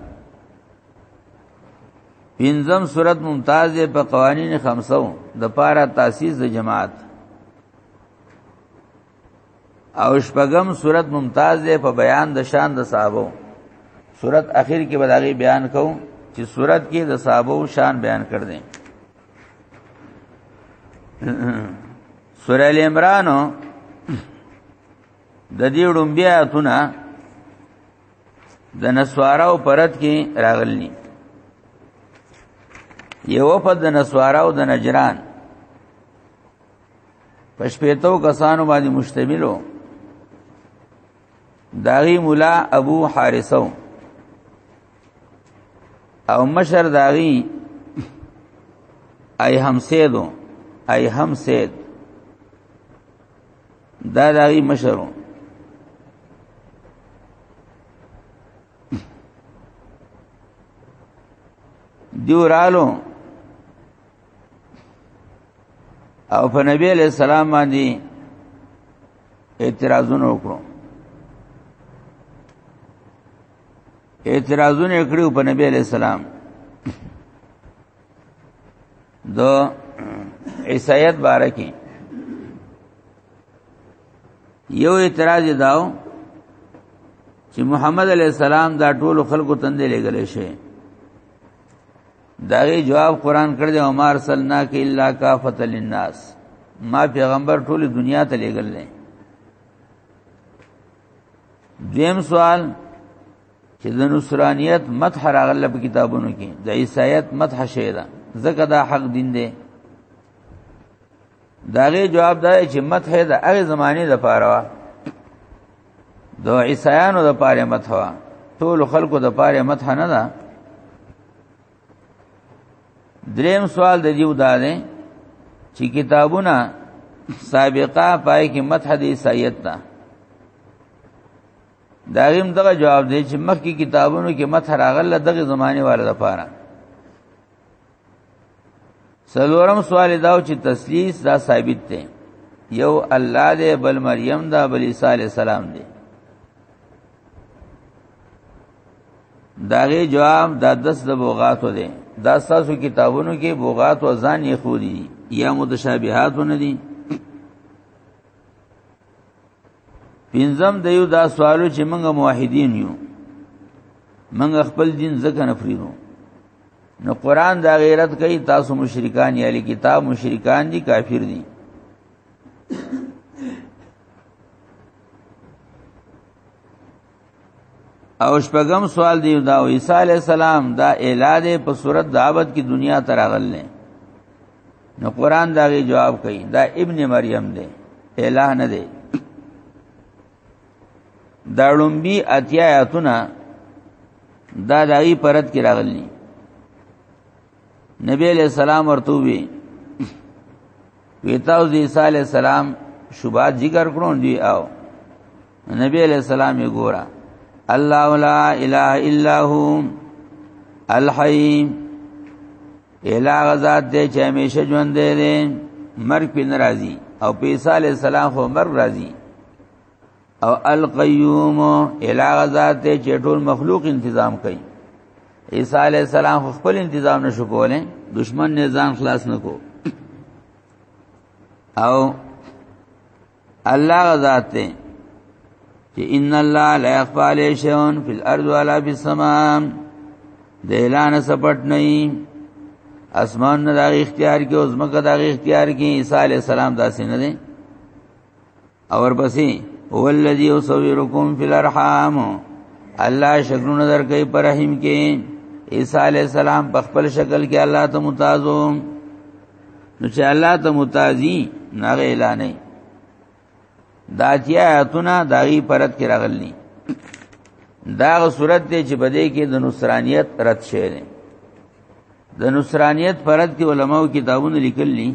پنځم صورت ممتاز په قوانین خمسو د پارا تاسیس د جماعت او شپږم صورت ممتاز دی په بیان د شان د صحابه صورت اخر کې بداغي بیان کو چې صورت کې د صحابه شان بیان کړ دي سورہ ال عمران د دې ډومبیا تونه د نسواراو پرد کې راغلني یو په د نسواراو د نجران پښپېتو کسانو باندې مشتملو داغي مولا ابو حارثو او مشر داغي ای هم سیدو ای هم سید دا داغي مشرو دیو رالو او په نبی علیہ السلام باندې اعتراضونه وکړو اعتراضونه کړو په نبی علیہ السلام دو عیسایت باره کې یو اعتراض داو چې محمد علی السلام دا ټول خلکو تندې لګلې شي داغه جواب قران کړ دی عمر سلنا کې الا کافت للناس ما پیغمبر ټول دنیا ته لېګل نه دیم سوال چې د نصرانیت مدح راغله په کتابونو کې د عیسایت مدح شوی ده ځکه دا حق دین دی داغه جواب دا چې مدح د هغه زمانه د پاره وا د عیسایانو د پاره متوا ټول خلکو د پاره متها نه ده دریم سوال د دیو دا دی چې کتابونه سابقه پای کې متح د عیسایت ده دا هم دغه جواب دی چې مخکې کتابونو کې متح راغله دغه زمانه والے لپاره سلورم سوال داو چې تسلیث دا ثابت دی یو الله دی بل مریم دا بل عیسی علی السلام دی داغه جواب دا دس د بوغاتو دی دا ساسو کتابونو کې بوغات او ځان یې خو دي یا متشابهات نه دي پینځم د یو دا سوالو چې موږ موحدین یو موږ خپل دین ځکه نه فریدو نو قران دا غیرت کوي تاسو مشرکان یا علی کتاب مشرکان دي کافر دي او شپږم سوال دی دا عیسی علی السلام دا اعلان په صورت دعوت کی دنیا تر غلنه نو قران دا جواب کوي دا ابن مریم دی اعلان نه دی دا لومبي اتیا آیاتونه دا دایي پرد کې راغلي نبی علیہ السلام ورته وی ویتاو عیسی علیہ السلام شوبات ذکر کړو دی او نبی علیہ السلام یې ګورا الله لا اله الا هو الحی الا غزاد دې چې همیشه ژوند دی مرګ په ناراضي او په عیسی علی السلام خو مرګ راضي او القیوم الا غزاد دې چې ټول مخلوق تنظیم کوي عیسی علی السلام خو خپل تنظیم نشو کولای دشمن نه ځان خلاص نکو او الله ذات ته چې ان الله لا يخفى عليه شيء في الارض ولا في السماء د اعلان سپټ نه اسمان نه دغه اختیار کې او زمکه دغه اختیار کې عیسی علی السلام داسې نه دي اور پسې هو الذی یصورکم فی الارحام الله شکرونه درکې پر رحم کې عیسی علی السلام په خپل شکل کې الله ته متازو نو چې الله ته متازي نغه اعلان نه دا چې آیاتونه داغي پرد کې راغلي دا صورت دی چې بده کې د نصرانیت رد شوی دی د نصرانیت پرد کې علماو کتابونه لیکلي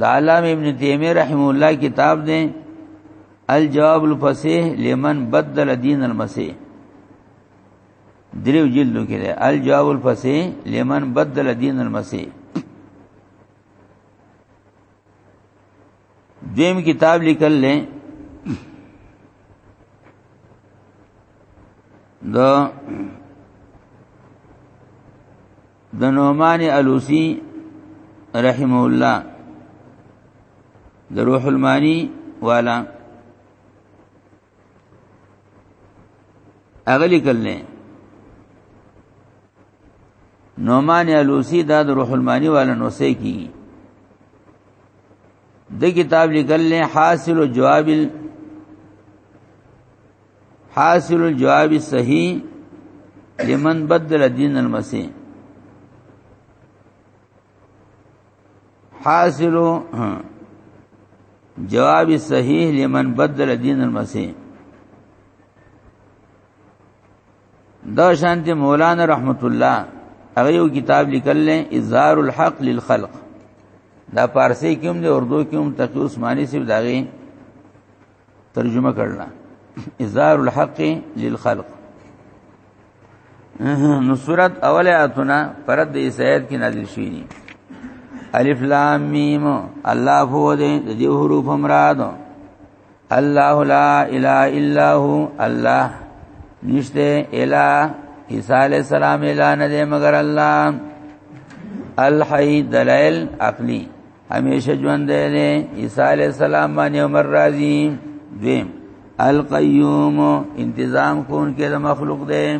د علام ابن تیمیه رحم الله کتاب دی الجواب الفصیح لمن بدل دین المسیح دریو جلدو کې ده الجواب الفصیح لمن بدل دین المسیح دیم کتاب لیکل لې د د نعمان الوسی رحم الله د روح المانی والا اغلی کل نه نومان الوسی دا د روح المانی والا نوسه کی د کتاب لیکل نه حاصل جواب حاصل الجواب صحیح لمن بدل دین المسیح حاصل جواب صحیح لمن بدل دین المسیح دا شانتی مولانا رحمت الله هغه یو کتاب لیکل لې اظهار الحق للخلق دا پارسی کوم دی اردو کوم تقی عثماني سی داغي ترجمه کړل اظهار الحق للخلق نو صورت اوله اتنا پرد د عیسایت کې نازل شوی دی الف لام میم الله هو دې د دې حروف مراد الله لا اله الا هو الله نشته الا عیسی علیہ السلام الا نه دې مگر الله الحی دلائل عقلی همیشه ژوند دی عیسی علی السلام باندې عمر راضی دیم القیوم انتظام کون کې د مخلوق دی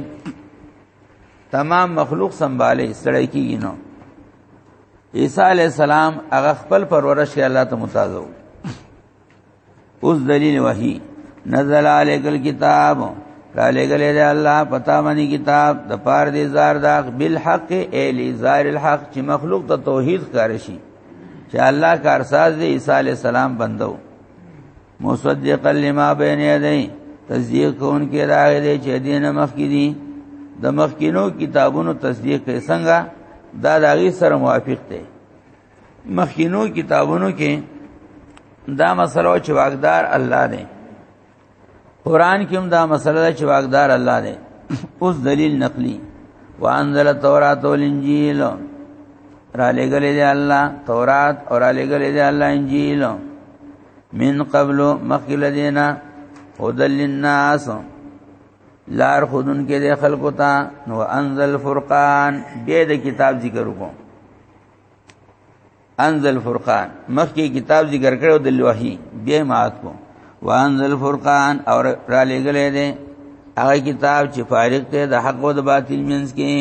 تمام مخلوق سنباله سړی کیږي نو عیسی علی السلام هغه خپل پرورش الله ته متازو اوس دلیل وحی نزل علیک الكتاب را لګلې دی الله پتا باندې کتاب د پار دې زار دا بالحق الی زار الحق چې مخلوق ته توحید کار شي چې الله کارساز دی عیسی علی السلام بندو مصدق لما بین یدی تصدیق کون کې راغی دی چې دینه مخ کې دي د مخکینو کتابونو تصدیق یې څنګه دا داغي سره موافق دی مخکینو کتابونو کې دا مسله چې واقدار الله دی قران کې هم دا مسله چې واقدار الله دی اوس دلیل نقلی وانزل التوراۃ والانجیل را لګلې دی الله تورات او را لګلې دی الله انجیل من قبل مخکل دینا هدل للناس لار خودن کې د خلکو ته نو انزل فرقان به د کتاب ذکر وکړو انزل فرقان مخکې کتاب ذکر کړو د لوحي به مات کو وانزل فرقان اور را لګلې دي هغه کتاب چې فارغ ته د حق او د باطل منځ کې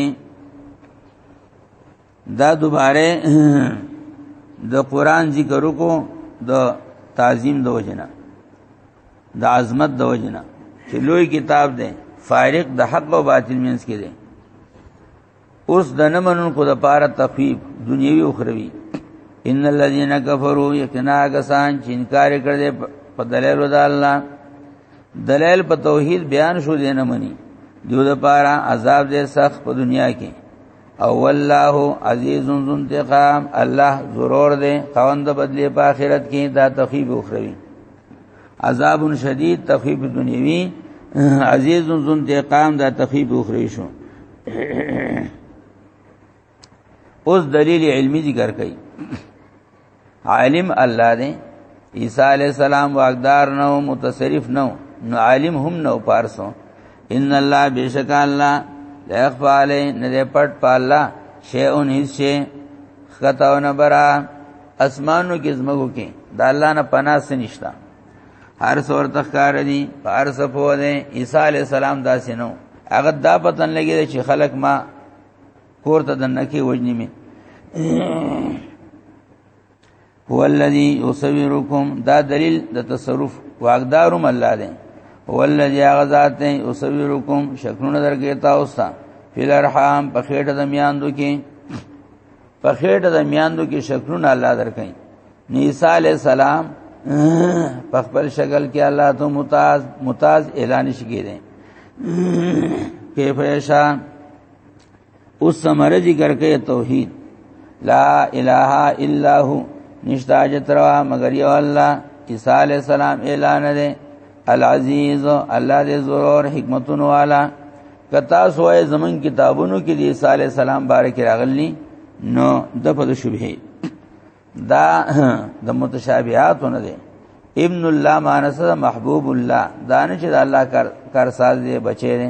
دا دوباره د قران ذکر کو د تعظیم د وجنه د عظمت د وجنه چې لوی کتاب دی فارق د حق او باطل منځ کې دی اوس د نه منونکو د پاره تخفیف دنیوي او اخروی ان الذين كفروا يقنا غسان چې انکار کړي په دلیل د الله دلیل په توحید بیان شو دي نه مني دیو د پاره عذاب دې سخت په دنیا کې او والله عزیز ذو انتقام الله ضرور دې خوند بدلی په آخرت کې دا تخفیف اخروی عذاب شدید تخفیف دنیوي عزیز ذو انتقام دا تخفیف اخروی شو اوس دلیل علمی ذکر کړي عالم الله دی عیسی علی السلام واقدار نو متصرف نو نو عالم هم نو پارسو ان الله بیشک الله لا يخفى علی نه پټ پالا شیئون هیڅ شی خطاونه برا اسمانو کې زمګو کې د الله نه پناه سنشتہ هر څور تخکار دي هر څه په دې عيسى عليه السلام داسې نو هغه دا پتن لګي چې خلک ما کور ته دنه کې وجني می هو الذي يصوركم دا دلیل د تصرف واقدارم الله دی هو الذي غزات يصوركم شکلونه درکې تاسو ته فل ارحام په خېټه د میاندو کې په خېټه د میاندو کې شکلونه الله درکې عیسی علی السلام په خپل شکل کې الله ته متاز متاز اعلان شي کېده کیف یشا اوس سمره ذکر کې توحید لا اله الا هو نشتا جتروا مگر یو الله عیسی علی السلام اعلان ده العزیز الله دې زور حکمتونو والا کتا سوې زمون کتابونو کې دې صالح السلام بارک راغلی نو د په شبهه دا د متشابهات نه دي ابن الله مانس محبوب الله دانه چې د الله کار کارساز دی بچی دی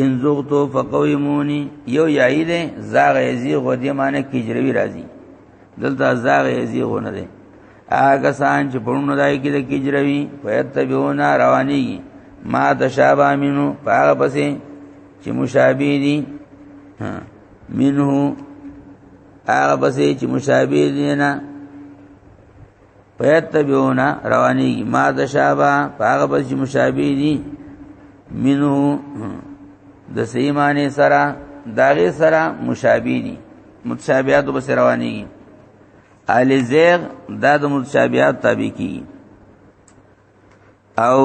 ان زغتو فقویمونی یو یای ده زاغ یزی غو دی معنی کجروی راضی دلته زاغ یزی غو نه ده هغه سان چې پرونو دای کې د کجروی فیتبعونا رواني ما تشابه منو پاغه پسې چې مشابه دي منه هغه پسې چې مشابه دي نه فیتبعون رواني ما د شابه هغه بس چې مشابه دي منو د سیمانه سره داغه سره مشابه دي متشابهات بس رواني اهل زیغ دا د متشابهات تابع کی او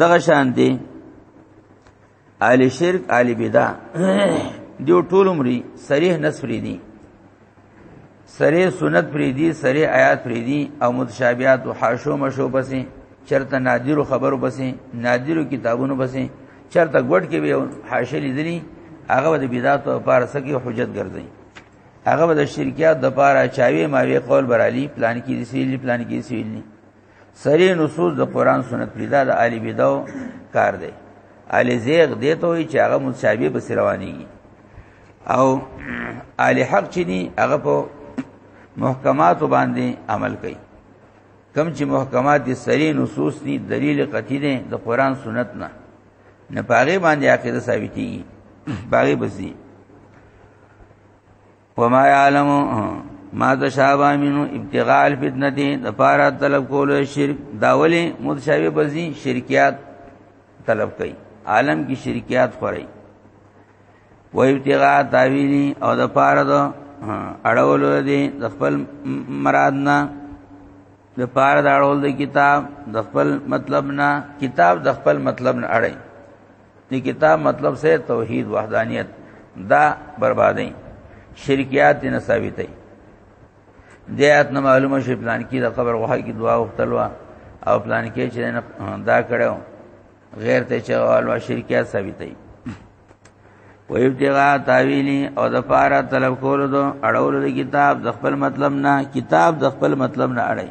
دغه شان دي اهل شرک اهل بدع دیو ټول عمرې صریح نس پری دي صریح سنت پری دي صریح آیات پری دي او متشابهات او حاشو مشو پسې چرته نادرو خبرو پسې نادرو کتابونو پسې چرته ګډ کې به حاشې لیدلی هغه د بدعت او پارسه کې حجت ګرځي هغه د شرکیات د پاره چاوي ماوي قول برالی پلان کې دي سیلی پلان کې سیلی سری نصوص د قران سنت پیدا د علی بدو کار دی علی زیغ دیته وی چې هغه مصابی بس رواني او علی حق چې دی هغه په محکمات باندې عمل کوي کم چې محکمات دي سری نصوص دي دلیل قطعی دي د قران سنت نه نه پاغي باندې عقیده ثابتي باغي بزي وما يعلم ما تشابه منه ابتغاء الفتنه د پاره طلب کول شرک داولی متشابه بزی شرکیات طلب کوي عالم کی شرکیات خوري و ابتغاء تعویلی او د پاره دو اړولو دي د خپل مراد نه د پاره د اړول د کتاب د خپل مطلب نه کتاب د خپل مطلب نه اړي دی کتاب مطلب سے توحید وحدانیت دا بربادی شرکیات نه ثابتې دی آیات نه معلومه شي پلان کې د قبر غوښه کې دعا وختلوا او پلان کې چې دا کړو غیر ته چوال او شرکیات ثابتې و ابتغاء تاویلی او د پارا طلب کولو دو اړولو د کتاب د خپل مطلب نه کتاب د خپل مطلب نه اړای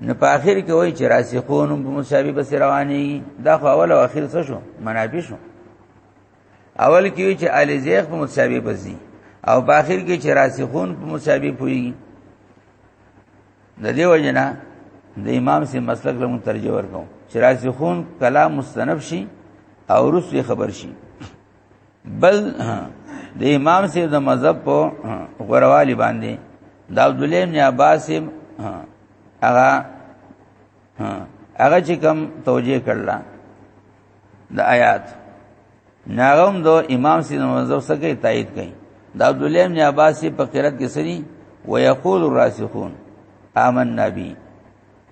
نو په اخر کې وای چې راسخون په مساوي بس رواني دا خو اول او اخر څه شو منافي شو اول کې وای چې علي زیخ په مساوي بس دي او په اخر کې چې راسخون په مساوي پوي د دې وجنا د امام سي مسلک له مترجم ورکو چې راسخون کلام مستنف شي او رسل خبر شي بل د امام سي د مذهب په غوروالي باندې د عبد الله بن عباس هغه هغه چې کوم توجیه کړل د آیات ناغم دو امام سي د مذهب سره تایید کړي د عبد الله بن عباس په قرات کې سری ويقول الراسخون آمنا بي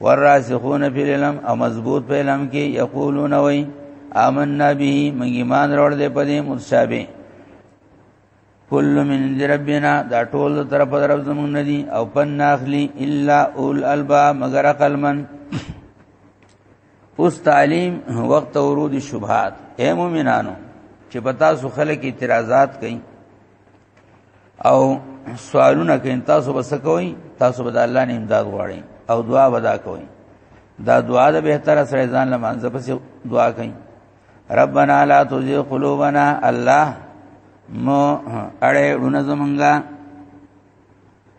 والراسخون فی العلم او مضبوط په علم کې یقولون وای آمنا به من ایمان راوړ دې په دې مصابه کل من ربنا دا ټول طرف طرف زمون ندي او پن ناخلی الا اول البا مگر عقل من اوس تعلیم وقت ورود شبهات اے مومنانو چې پتا سو خلک اعتراضات کوي او سوالونه کین تاسو بس کوئ تاسو به د الله نه امداد غواړئ او دعا ودا کوئ دا دعا د بهتره سره ځان لمانځه پس دعا کوئ ربنا لا تزغ قلوبنا الله مو اړه ونه زمونږه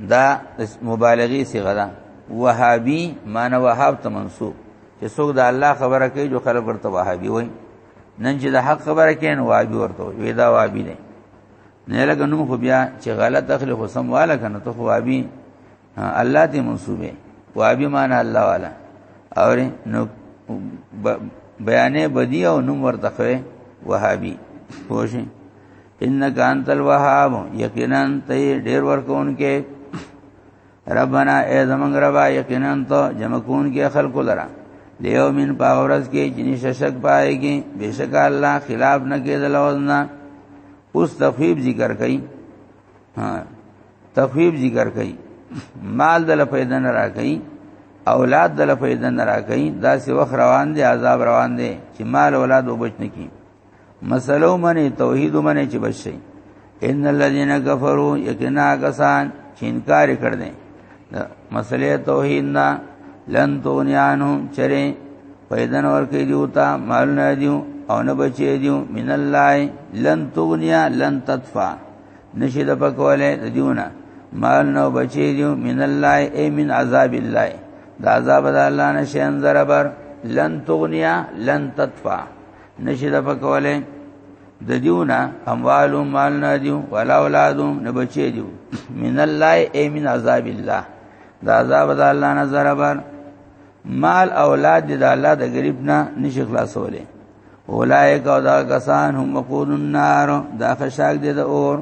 دا مبالغه صيغه ده وهابي معنی وهاب ته منسوب چې څوک د الله خبره کوي جو خلک ورته وهابي وایي نن چې د حق خبره کوي نو وهابي ورته وي دا وهابي دی نه لګ نو خو بیا چې غلط اخلي خو سم والا کنه ته خو وهابي الله دې منسوبه وهابي معنی الله والا او نو بیانې بدی او نوم ورته وهابي پوه شئ انک انت الوهاب یقینا ته ډیر ورکون کې ربنا ای زمنګ ربا یقینا ته جمع کون کې خلق لرا لیو من پاورز کې جنې ششک پائے کې بیشک الله خلاف نه کې دلوزنا اوس تخفیف ذکر کړي ها تخفیف ذکر کړي مال دل پیدا نه را کړي اولاد دل پیدا نه را کړي دا سی وخت روان دي عذاب روان دي چې مال اولاد وبچ نه کړي مسلو منی توحید منی چې بشي ان الذين كفروا یقینا کسان چې انکار کړ دې مسلې توحید نه لن تونیانو چرې پیدن ورکې دیوتا مال نه دیو او نه بچې دیو من الله لن تونیا لن تطفا نشي د پکواله دیونه مال نه بچې دیو من الله ای من عذاب الله دا عذاب د الله نشي انذر بر لن تغنیا لن تطفا نشي د پکوله د دیونه اموال مال نه دیو ولا اولاد نه بچي دیو من الله ای من عذاب الله دا عذاب د الله نه زربر مال اولاد د الله د غریب نه نشي خلاصولې اولائک او دا کسان هم وقود النار دا خشاک دي د اور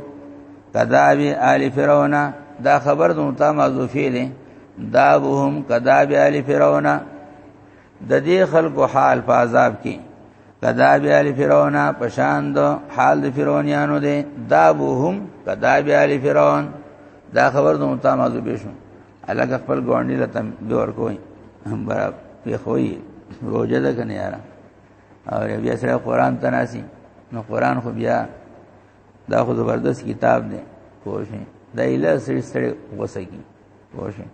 کذاب آل فرعون دا خبر دونتا معذوفی دي دابهم کذاب آل فرعون د دې خلکو حال په عذاب کې کدا بیا ال فرعون پشان دو حال د فرعونانو دي دا بوهم کدا بیا ال فرعون دا خبر دوم تامازو بشو الګ خپل ګوانډي لته دور کوی هم برابر په خوې روزه ده کنه یارا او بیا سره قران تناسي نو قران خو بیا دا خو زبردست کتاب دی پوښې دا اله سړي سړي وسکی پوښې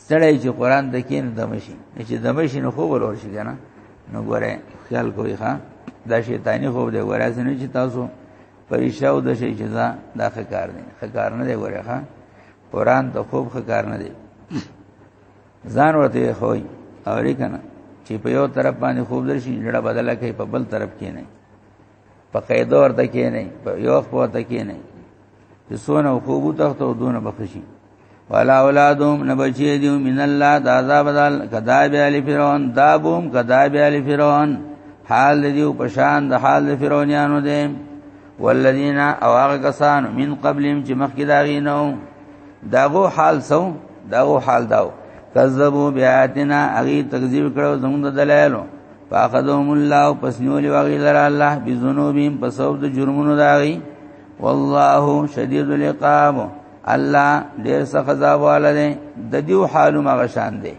ستړی چې قران د کین دمشي چې دمشي نو خو ورور شي کنه نو ګوره خیال کوی ښا دا شیطانی خوب دی ګوره سن چې تاسو پریشاو د شي جزا دا خکار نه خکار نه دی ګوره ښا قران ته خوب خکار نه دی ځان ورته خوای اورې کنه چې په یو طرف باندې خوب درشي جړه بدله کوي په بل طرف کې نه په قاعده ورته کې نه په یو خو ورته کې نه چې سونه خوب تخت او دون بخشي ولا اولادهم نبچی دیو من الله دا عذاب دال کذاب علی فرعون دابهم کذاب علی فرعون حال دیو پشان د حال فرعونانو دی والذین او هغه کسان من قبلهم چې مخکې دا غینو داغو حال سو داغو حال داو کذبوا بیاتنا اغي تکذیب کړو زموږ دلایلو فاخذهم الله پس نیول واغی لرا الله بذنوبهم پس او د جرمونو داغي والله شدید العقاب الله ډیر سخت عذاب والده د دیو حالو مغه شان دی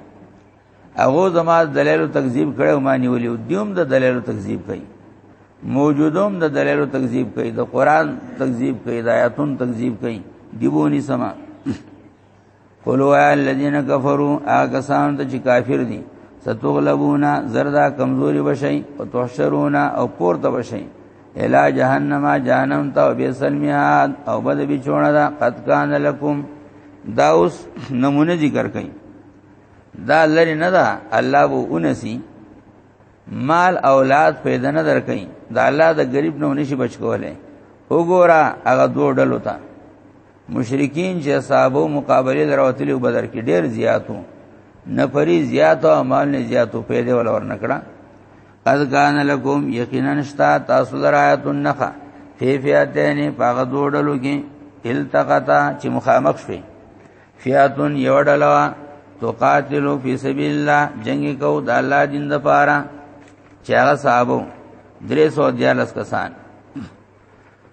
هغه زما دلیل تکذیب کړو ما نیولی دیوم د دلیل تکذیب کوي موجودوم د دلیل تکذیب کوي د قران تکذیب کوي د آیاتون تکذیب کوي دیبونی سما قولوا الذين كفروا اګسان ته چې کافر دي ستغلبونا زردا کمزوري بشي او تحشرونا او پورته بشي الا جهنم جهنم ته وبسل میاد او بد بچونه دا قد کان لکم دا اوس نمونه ذکر کړي دا لری نه دا الله وو انسی مال اولاد پیدا نه درکې دا الله د غریب نه نشي بچ کوله وګوره هغه دوه ډلو ته مشرکین چې صحابه مقابله دروتلی او بدر کې ډیر زیاتو نفری زیاتو او مال نه زیاتو پیدا ول ور نکړه قد کان لکم یقینا نشتا تاسو درایت النخا فی فیاتین پاغه دوړلو کې التقطا چې مخامخ شوي فیاتون یو ډلوا تقاتلو فی سبیل الله جنگ کو د الله دین د پاره چې هغه صحابو درې سو دیالس کسان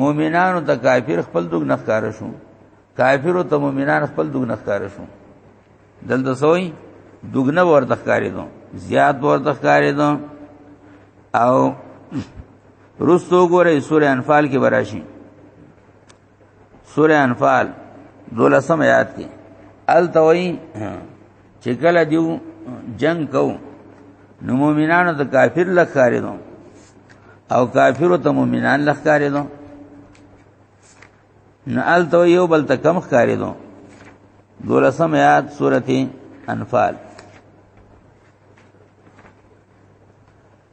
مؤمنانو ته کافر خپل دوګ نخکار شو کافرو ته مؤمنان خپل دوګ نخکار شو دلته سوئی دوګنه ورته ښکارې دو زیات ورته ښکارې دو او رستو ګورې سورې انفال کې براشي سوره انفال دولسم آیات کې ال توي چې کله دیو جنگ کو نو مؤمنانو ته کافر لخارې دو او کافر ته مؤمنان لخارې دو نو ال توي یو بل ته کم خارې دو دولسم آیات سورته انفال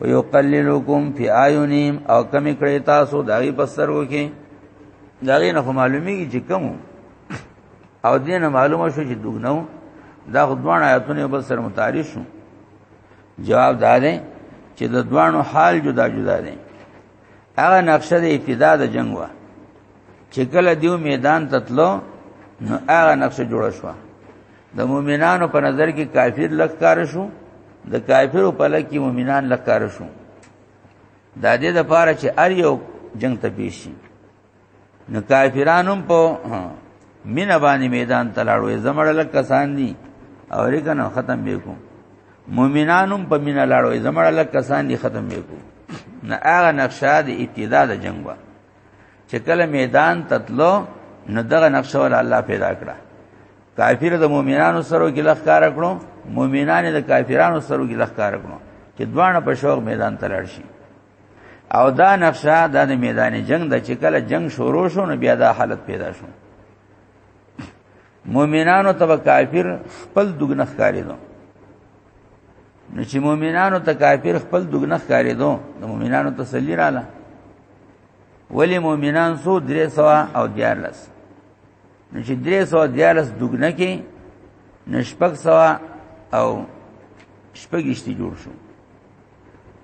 ويقللكم في اعينهم او کمی کړی تاسو دغه پسترو کې دغه نه معلومیږي چې کوم او دین معلومه شو چې دغنو دا خدوان آیاتونه بل سره متعارف شو جواب دار چې د دوانو حال جدا جدا دي هغه نقشه د ابتدا د جنگ وا چې کله دیو میدان تتلو نو هغه نقشه جوړه شو د مؤمنانو په نظر کې کافر لکار شو د کافرو په لکه کې مؤمنان لکار شو دا دې د پاره چې ار یو جنگ ته پیش شي نو کافرانو په مین باندې میدان تلاړو زمړ لک کسان دي او ریکنه ختم به کو مؤمنانو په مین لاړو زمړ لک کسان دي ختم به کو نه هغه نقشه د ابتدا د جنگ وا چې کله میدان تتلو نو دغه نقشه ول الله پیدا کړه کافر د مؤمنانو سره کې لخ کار کړو مؤمنان د کافرانو سره کې لخ کار کړو چې دوانه په شوق میدان ته لاړ شي او دا نقشه د میدان جنگ د چې کله جنگ شروع شو نو بیا دا حالت پیدا شو مؤمنانو ته کافر خپل دګنخ کاری دو نو چې مؤمنانو ته کافر خپل دګنخ کاری دو د مؤمنانو تسلی رااله ولی مؤمنان سو درې سوا او دیارلس نو چې درې سوا دیارلس دوګنه کې نشپک سوا او شپږشتي جوړ شو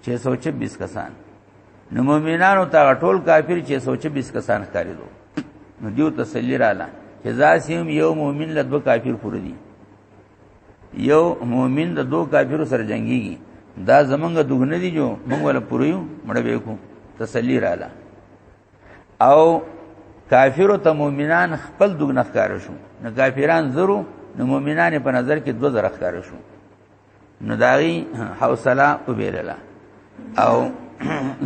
626 کسان نو مؤمنانو ته ټول کافر 626 کسان ښکارېدو نو دیو تسلی رااله چې ځاسیم یو مؤمن له دوه کافر پوری دي یو مؤمن د دوه کافرو سره جنگيږي دا زمونږ دغنه دي جو موږ ولا پوریو مړ به کو تسلی رااله او کافرو ته مؤمنان خپل دغنه ښکار شو نه کافران زرو نو مؤمنان په نظر کې دوه زره ښکار شو نو داغي حوصله وبېلله او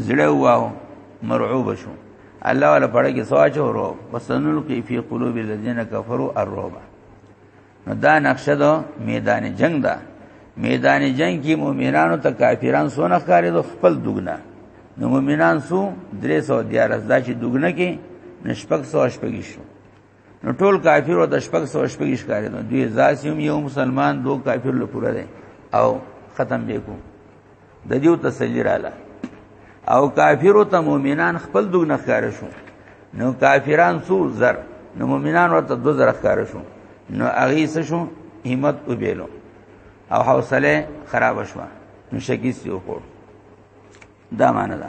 زړه واو مرعوب شو الله ولا پړه کې سواچ ورو وسنل کې فی قلوب الذین کفروا الرعب نو دا نقشه ده میدان جنگ ده میدان جنگ کې مؤمنانو ته کافران سونه ښکارې دو خپل دغنا نو مؤمنان سو 300 دیار دا چې دغنا کې نشپک سو اشپګی شو نو ټول کافر او د شپږ سو شپږ ښکارې نو دوی ځاسیم یو مسلمان دو کافر له پوره ده او ختم دی کو د دیو تسلی رااله او کافرو ته مؤمنان خپل دوه نخکار شو نو کافران سو زر نو مؤمنان ورته دوه زر ښکار شو نو اغي څه شو همت وبېلو او حوصله خراب شوه نو شکیس یو خور دا معنی ده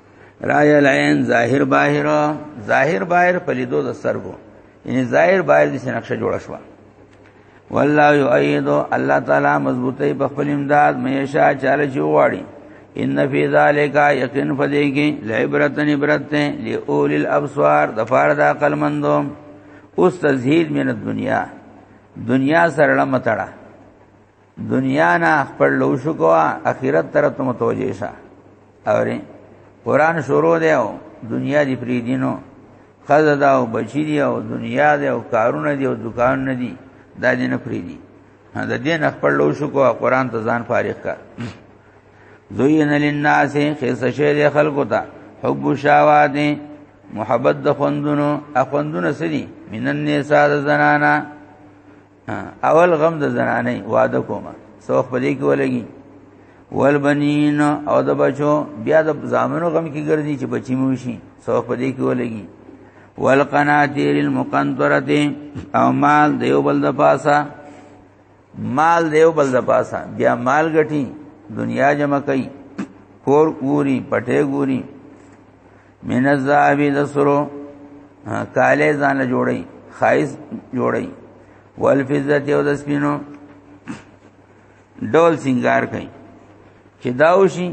رای العين ظاهر باهر ظاهر باهر په لیدو د سرګو یعنی ظاهر باهر د نقشه جوړ شو والله یؤید الله تعالی مضبوطی په خپل امداد مېشا چاله جوړی ان فی ذالک یقین فدیگی لعبرتن عبرت لئول الابصار د فار د عقل مندو اوس تزهید من دنیا دنیا سره لمتړه دنیا نه خپل لو شو کو اخرت طرف ته متوجه شه اوري قران شروع دی او دنیا دی پری دینو خزه دا او بچی دی او دنیا دی او کارونه دی او دکان نه دی دا دین پری دی دا دین خپل لو شو کو قران ته ځان فارغ کا زوین للناس خیس شه دی خلقو ته حب شاوات محبت د خوندونو اخوندونه سری من النساء زنانا اول غم د زنانه واده کومه سوخ په دې کې ولګي والبنین او د بچو بیا د زامنو غم کې ګرځي چې بچی مو شي سوخ په دې کې ولګي والقناطیر المقنطره او مال دیو بل د پاسا مال دیو بل د پاسا بیا مال غټي دنیا جمع کوي کور ګوري پټه ګوري من الذهب دسرو کاله ځان له جوړي خایس جوړي والفزه او د سپینو ډول سنگار کوي چې داوشي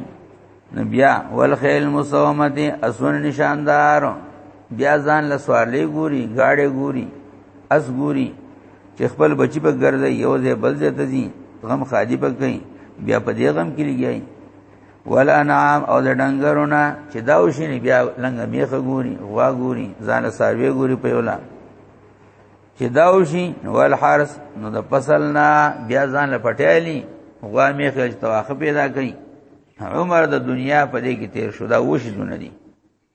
بیا والخیل مسومت اسون نشاندار بیا ځان له سوارلې ګوري گاډي ګوري اس ګوري چې خپل بچی په ګرځي یو ځای بل ځای ته ځي غم خادي په کوي بیا په دې غم کې لګي والانعام او د ډنګرونه چې دا وشینی بیا لنګ میخه ګوري غوا ګوري ځان ساروی ګوري په یولا چې دا وشي ول حارس نو د فصل نه بیا ځان لپټیلی غوا میخه چې تواخه پیدا کړي عمر د دنیا په دې کې تیر شو دا وشي دونه دي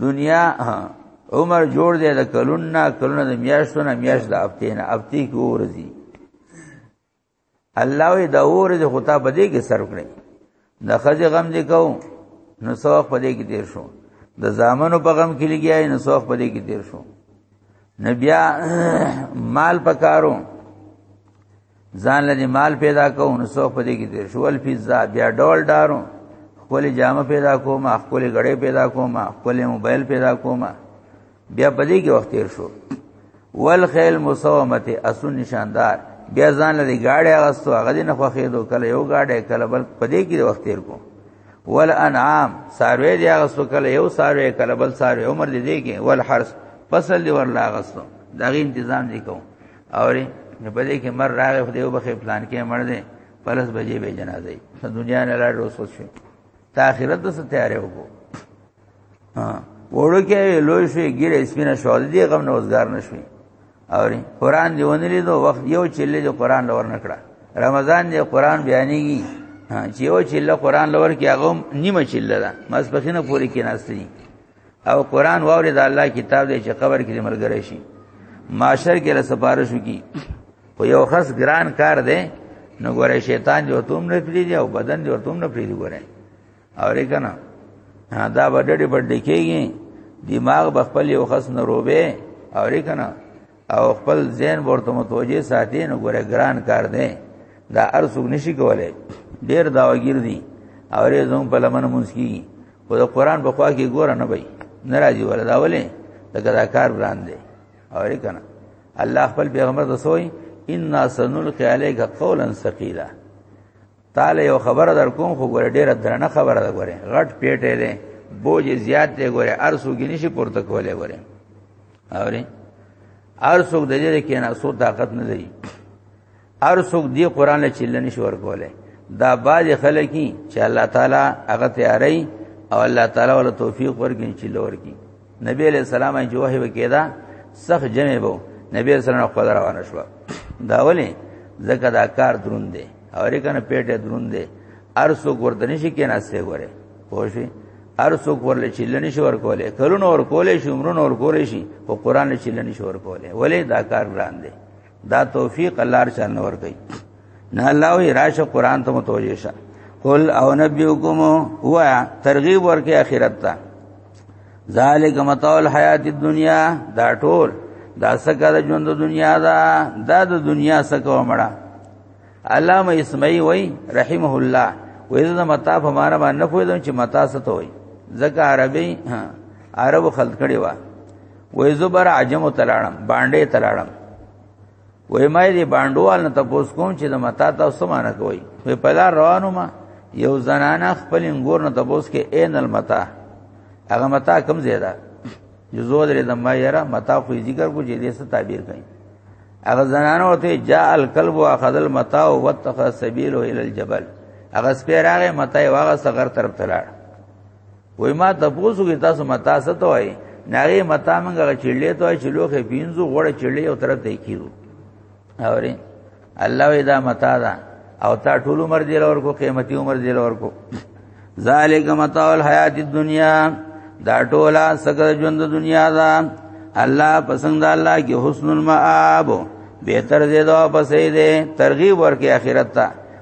دنیا عمر جوړ دی د کلون نه کلون د میاشتو نه میاشت د هفته نه هفته کې ورځي الله وی دا ورځي خطا بده کې سر کړی د خځه غم دې کو نو سوخ پدې کې تیر شو د زامنو په غم کې لګیای نو سوخ پدې کې تیر شو نبیا مال پکارو ځان لدی مال پیدا کو نو سو په دې کې تیر شو ول فزا بیا ډول ډارو خپل جامه پیدا کوم خپل غړې پیدا کوم خپل موبایل پیدا کوم بیا په دې کې وخت تیر شو ول خیل مسومت اسن نشاندار بیا ځان لدی گاډي اغستو هغه دې نه خوخې دو کله یو گاډي کله بل په دې کې وخت تیر کو ول انعام ساروی دې اغستو کله یو ساروی کله بل ساروی عمر دې دې کې ول حرس فصل دې ورلا اغستو دغه تنظیم دې کوم اوري نه بده کې مر راغې خدای وبخې پلان کې مړ دې پلس بجې به جنازه په دنیا نه لاړ رسول شو تا اخرت ته تیارې وکړو ها وړو کې لوی شي ګیره اسمینه شو دې غم نه وزګار نشوي اوري قران دی ونی لیدو وخت یو چله جو قران لور نکړه رمضان دی قران بیانېږي چې یو چله قران لور کې هغه نیمه چله ده مس پخینه پوری کې ناشتي او قران واوري د الله کتاب دی چې قبر کې ملګری شي معاشر کې له سفارش وکي خو یو خاص ګران کار دی نو ګوره شیطان دی ورته نه پریږي او بدن دی ورته نه پریږي ګوره او ریکنه دا بډړې بډې کېږي دماغ بخپل یو خاص نه روبه او ریکنه او خپل ذهن ورته متوجه ساتي نو ګوره ګران کار دی دا ارسو نشي کولای ډیر داوګیر دي او ری زوم په لمن مونږ کی خو د قران په خوا کې ګوره نه وای ناراضي ولا دا ولې دا کدا کار ګران دی او ری کنه الله خپل پیغمبر ته سوئی ان سنلقي عليك قولا ثقيلا تعالی یو خبره در کوم خو ګوره ډیره درنه خبره ده ګوره غټ پیټه ده بوج زیات دی ګوره ارسو کې نشي پورته کولای ګوره اوري ارسو د دې کې نه سو طاقت نه لري ارسو دی قران له چل نشي ور کولای دا باز خلکی چې الله تعالی هغه تیاری او الله تعالی ول توفیق ورکړي چې لور کړي نبی علیہ السلام باندې وحی وکیدا سخت جمع بو نبی علیہ السلام خو روان شو دا ولی زکه دا کار دروند دی او ریکنه پیټه دروند دی ارسو ورته نشي کینا سه غره پوښی ارسو ورل چیل نشي ور کوله کلون ور کوله شي عمرون ور کوله شي او قران چیل نشي ور کوله ولی دا کار ګران دی دا توفیق الله ارچا نور کوي نه الله وی راشه قران ته متوجه شه قل او نبیکم هو ترغیب ورکه اخرت ته ذالک متاع الحیات الدنیا دا ټول دا سکه د ژوند د دنیا دا دا د دنیا سکه ومړه علامه اسمعی وای رحمه الله وې دا متاع په معنا باندې پوهیدم چې متاع څه ته وای ځکه عربي عربو خلق کړي وا وې زبر عجم تلاړم باندې تلاړم وې ما دې باندوال نه تاسو کوم چې د متا تاسو معنا کوي وې په لار روانو ما یو زنانه خپل انګور نه تاسو کې عین المتا هغه متا کم زیاده جزو درې د ما یرا متا خو ذکر کو چې دې څه تعبیر کوي هغه زنانه وته جاء القلب واخذ المتا واتخذ سبيله الى الجبل هغه سپیراغه متا یې واغه صغر طرف تلاړ وای ما ته پوسو کې تاسو متا څه ته وای ناغه متا منګه چړلې ته وای چې لوخه پینځو غوړه چړلې او طرف ته کیو اورې الله وی دا متا دا او تا ټول عمر دی لور کو قیمتي عمر دی لور کو ذالک متاع الحیات الدنیا دا ټولا سګر ژوند دنیا دا الله پسند الله کی حسن المآب بهتر دې دا پسې دې ترغیب ورکې اخرت ته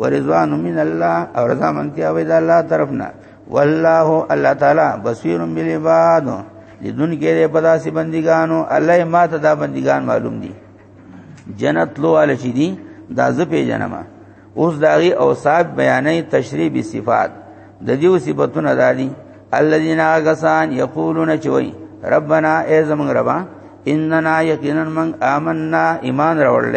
ورضوان من الله او رضا منتیا وې د الله طرفنا والله الله تعالی بصیر بالعباد لدون کې په داسې بندګانو الله ما ته دا بندګان معلوم دي جنت لو ال شي دي دا ز په جنما اوس داغي اوصاف بیانې تشریح به صفات د دې صفاتونه دالي الذين غسان يقولون چوي ربنا ای زمون ربا اننا یقینا من آمنا ایمان راوړل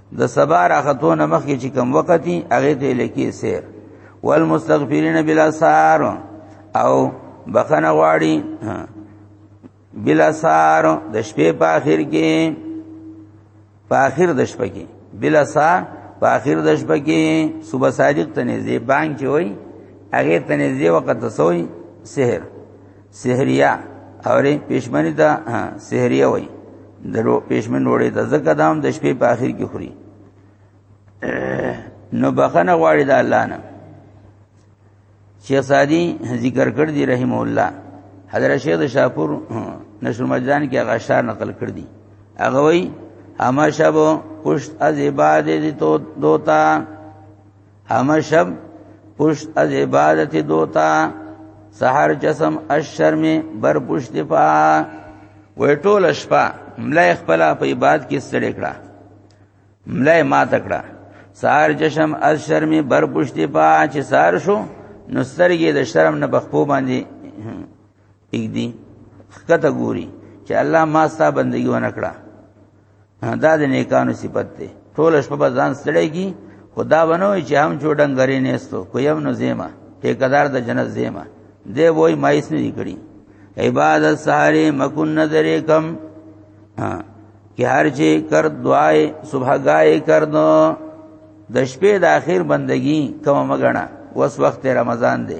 د سبا راختو نه مخکې چې کم وختي هغه ته لکی سیر والمستغفرین بلا سار او بخنه غواړي بلا سار د شپې په اخر کې په اخر د شپې کې بلا سار په اخر د شپې کې صبح صادق ته نږدې بانګ چې وای هغه ته نږدې وخت سوی سحر سحریه اورې پښمنی دا سحریه وای درو پښمن وړي د زکه دام د شپې په اخر کې خوري نو بخنه غواړي د الله نه شیخ سادی ذکر کړ دی رحم الله حضرت شیخ شاپور نشر مجدان کې هغه اشعار نقل کړ دي هغه وای اما شبو پشت از عبادت تو دوتا همشب پشت از عبادت دوتا سحر جسم الشرم بر پشت پا وې ټول شپه ملای خپل په عبادت کې ستړي کړه ملای ما تکړه سار جشم از شرم بر پشت پا چې سار شو نو سترګې د شرم نه بخپو باندې کیږي خکته ګوري چې الله ما ستا بندگی ونه کړه دا د نیکانو صفت ده ټول شپه په ځان ستړيږي خدا بنوي چې هم جوړن غري نه استو کویم نو زیما ټیکدار د جنت زیما دی وای مایس نه کړی عبادت سارے مکن نظر کم ہاں کہ ہر چے کر دعائے صبح گائے کر دو د شپې د اخر بندگی کوم مګنا وس وخت رمضان دی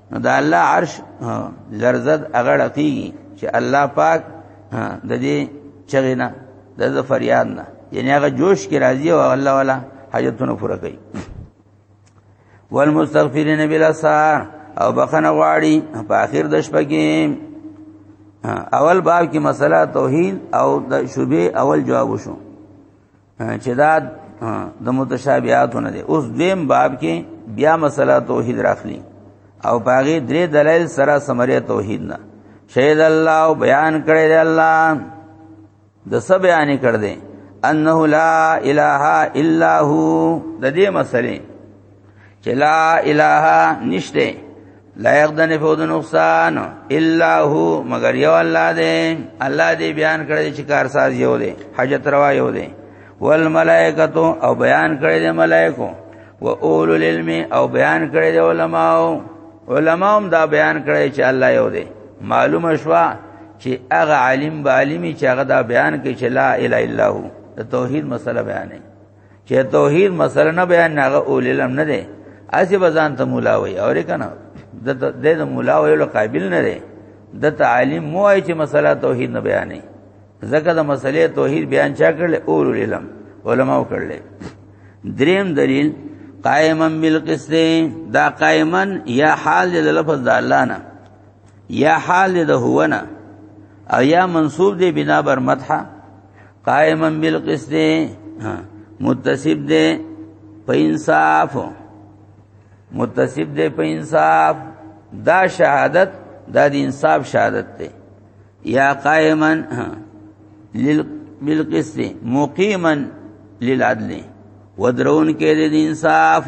نو دا الله عرش لرزد هغه رقیږي چې الله پاک د دې چغې نه د فریاد نه یعنی هغه جوش کې راځي او الله والا حاجتونه پوره کوي والمستغفرین بالاسار او بخنه غواړي په اخر د شپه کې اول باب کې مسله توحید او د شوبې اول جواب وشو چې دا د متشابهاتو نه دی اوس دیم باب کې بیا مسله توحید راخلی او باغی درې دلایل سره سمره توحید نه شهید الله بیان کړی دی الله د سب بیان کړ دی انه لا اله الا هو د دې مسلې چې لا اله نشته لا يغدن فود نقصان الا هو مگر یو الله دې الله دې بیان کړی چې کار ساز یو دې حاجت روا یو دې والملائکتو او بیان کړی دې ملائکو و اولو العلم او بیان کړی دې علماو علماوم دا بیان کړی چې الله یو دې معلومه شوا چې هغه عالم به عالمي چې هغه دا بیان کوي چې لا اله الا هو د توحید مسله بیانې چې توحید مسله نه بیان نه اول علم نه دی اسی بزان ته مولا وای او کنه د د مولا ویلو قابل نه دی د تعلیم مو ای چې مسله توحید نه بیانې زکه د مسلې توحید بیان چا کړل اول علم علماو کړل دریم دلیل قائما بالقسط دا قائما یا حال د لفظ د الله نه یا حال د هو نه او یا منصوب دی بنا بر مدحه قائما بالقسط متصف دے په انصاف متصف دے په انصاف دا شهادت دا د انصاف شهادت ته یا قائما بالقسط مقیما للعدل ودرون کې د انصاف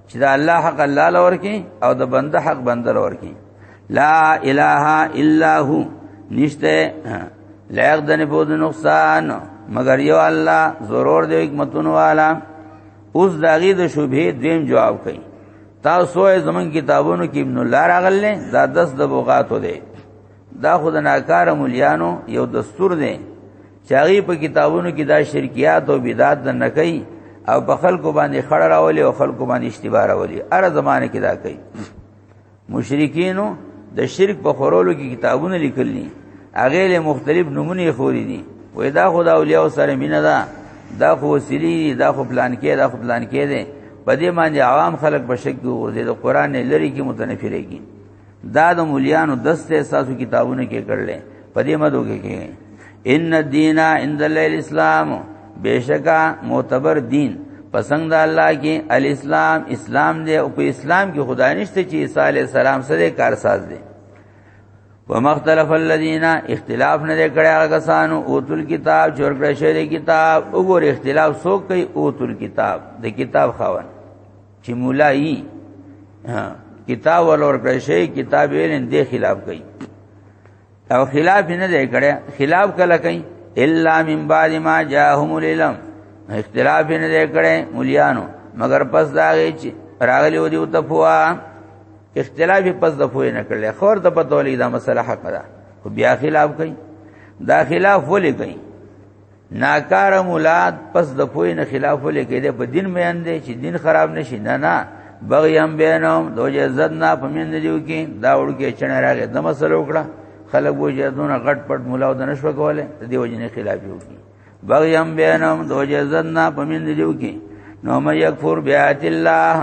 چې دا الله حق الله لور کې او د بنده حق بنده لور کې لا اله الا هو نشته لایق د نه بود نقصان مگر یو الله ضرور دی حکمتون والا اوس داغي د شوبې دیم جواب کړي تاسو زمون کتابونو کې ابن الله راغله دا دس د بوغاتو دی دا خود ناکار مليانو یو دستور دی چې هغه په کتابونو کې دا شرکیات او بدعات د نکای او په خلکو باندې خړ راولي او خلکو باندې اشتباه راولي اره زمانه کې دا کوي مشرکینو د شرک په خورولو کې کتابونه لیکل دي هغه له مختلف نمونه خوري دي وې دا خدا اولیاء سره مینه ده دا خو وسیلی دا خو پلان کې دا خو پلان کې ده په دې باندې عوام خلک بشک ګورځي د قران لری کې متنفرېږي دا د مولیانو دسته تاسو کتابونه کې کړل په دې مدو کې کې ان الدین عند الله الاسلام بشکا معتبر دین پسند د الله کې الاسلام اسلام دی او په اسلام کې خدا نشته چې عیسی علی السلام سره کارساز دی ومختلف الذين اختلاف نه کړه هغه کسانو اوتل کتاب جوړ کړی شری کتاب وګور اختلاف سو کوي اوتل کتاب د کتاب خاون چې مولا یي کتاب ولور کړی شي کتاب یې نه دی خلاف کوي او خلاف نه دی کړی خلاف کله کوي الا من بعد ما جاءهم العلم اختلاف نه دی کړی مليانو مگر پس دا غي چې راغلی و دی او تفوا اختلاف پس د فوې نه کړل خور د پتولې دا مسله حق ده خو بیا خلاف کوي دا خلاف ولې کوي ناکار مولاد پس د پوی نه خلاف لیکې ده په دین مې اندې چې دین خراب نشي نه نه بغیم بینهم دوجه زد نه پمند دیو کې دا وړو کې چنه راغې د مسلو وکړه خلک وجه دونه غټ پټ مولا د نشو کوله د دیو جن خلاف یو کې بغیم بینهم دوجه زد نه پمند دیو کې نو مې یکفر بیات الله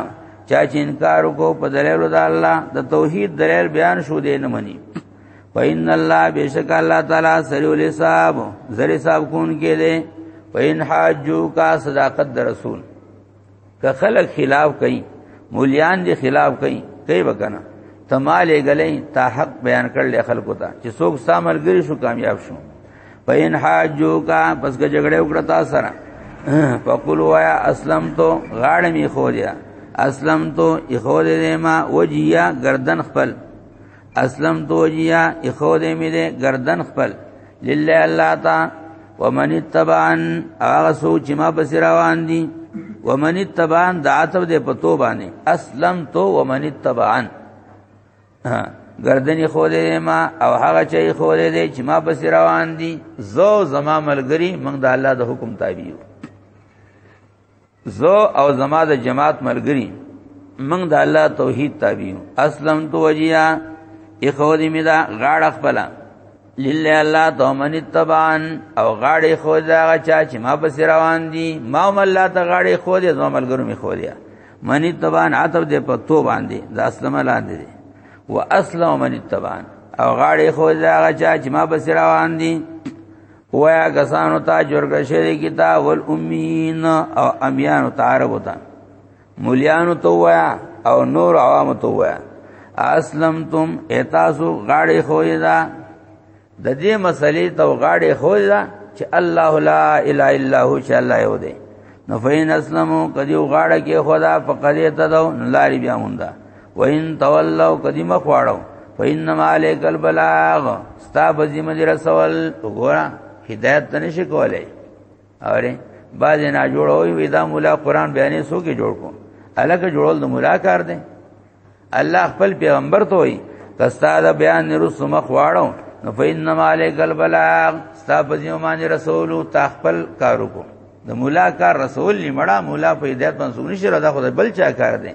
چا چې انکار کو په دلیل د الله د توحید دلیل بیان شو دې نه مني فإن الله بشک الله تعالی سریع الحساب زری حساب کون کې دي فإن حاجو کا صداقت در رسول که خلق خلاف کوي مولیان دي خلاف کوي کوي وکنه تماله غلې تا حق بیان کړل خلکو ته چې څوک سامل ګری شو کامیاب شو فإن حاجو کا پس که جګړه وکړه تا سره فقل وایا اسلم تو غاړ می خو دیا اسلم تو اخو دې ما وجیا گردن خپل اسلم توجیا اخو دې مې دې گردن خپل لله الله تا ومن تبعن هغه سوچ ما بس روان دي ومن تبعن د عتب دې پتو باندې اسلم تو ومن تبعن گردن خو دې ما او هغه چې خو دې چې ما بس روان دي زو زما ملګری موږ د الله د حکم تابع یو زه او زما د جماعت ملګری موږ د الله توحید تابع یو اسلم تو وجیا اخودی می دا غاړه خپل لله الله دومن تبان او غاړه خو دا چا چې ما پس روان دي ما هم الله ته غاړه خو دې زما ملګرو می خو دې منی تبان عتب دې په تو باندې د اسلم لاندې دي و اسلم منی تبان او غاړه خو دا چا چې ما پس روان دي وایا کسانو ته جرګه شری کتاب والامین او امیانو ته عربو ته مولیانو ته وایا او نور عوام ته وایا اسلمتم اتاسو غاړي خوې دا د دې مسلې ته غاړي خوې دا چې الله لا اله الا هو چې الله یو دی نو فین اسلمو کدیو غاړه کې خدا فقد یتدو لاری بیا مونږه وین تولوا قدیمه خواړو فینما علیک البلاغ ستا بزیمه دی رسول وګوره هدایت نشي کولای اوره باز نه جوړوي وی دا مولا قران بیانې سو کې جوړ کو الګ جوړول د مولا کار دی الله خپل پیغمبر ته وی کستا دا بیان نرسو مخ واړو نو فینما علیک البلاغ ستا بزیمه باندې رسول تا خپل کارو کو د مولا کار رسول لمړه مولا په هدایت باندې سونی شره دا خو بل چا کار دی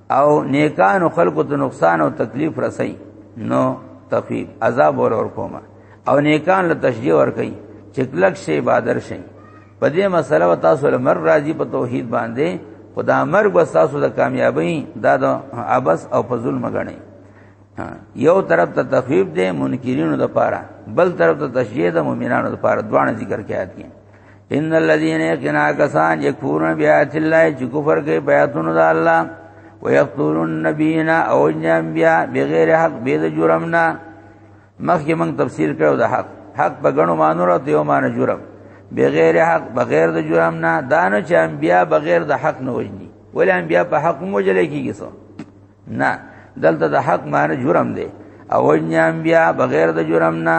او نیکانو خلقو ته نقصان او تکلیف رسي نو تخفیف عذاب ور ور کومه او نیکان له تشجیع ور کوي چې کلک شي بادر شي په دې مسله و تاسو له مر راضي په توحید باندې خدا مرګ و تاسو د کامیابی دا د عبس او په ظلم غني یو طرف ته تخفیف دی منکرینو د پاره بل طرف ته تشجیع د مؤمنانو د پاره دوه ذکر کې آیات کې ان الذين يكنا كسان يكفرون بآيات الله چې کفر کوي بیاتونو د الله ويقتلون النبيين او الانبياء بغیر حق به د جرمنا مخکې موږ تفسیر کړو د حق حق په غنو مانو راته یو مان جرم بغیر حق بغیر د جرمنا دانه چې انبیا بغیر د حق نه وجني ولې انبیا په حق مو جلې کیږي نه دلته د حق معنی جرم دی او وجنی انبیاء بغیر د جرم نه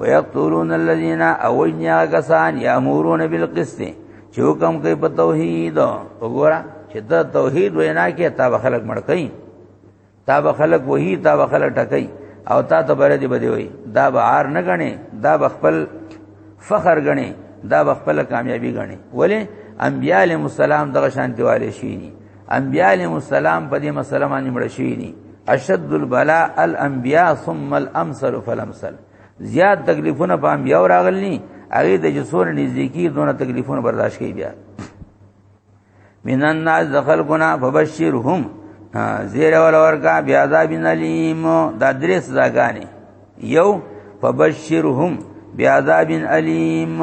ويقتلون الذين اوجنیا کسان یامرون بالقسط چې حکم کوي په توحید وګوره چې د توحید وینا کې تا به خلق مړ کوي تا به خلق وਹੀ تا به خلق ټکای او تا ته بره دی بدی وای دا به عار نه غني دا به خپل فخر غني دا به خپل کامیابی غني ولی انبیاء علیهم السلام دغه شانتی والے شي انبیاء علیهم السلام په دې مسله باندې مړ شوی دي اشد البلاء الانبیاء ثم الامثل فالامثل زیات تکلیفونه په انبیاء راغلي هغه د جسور نزدیکی دونه تکلیفونه برداشت کوي بیا من الناس دخل کنا فبشرهم زیر ول ورکا بیا عذاب الیم دا درې سزاګانی یو فبشرهم بیا عذاب الیم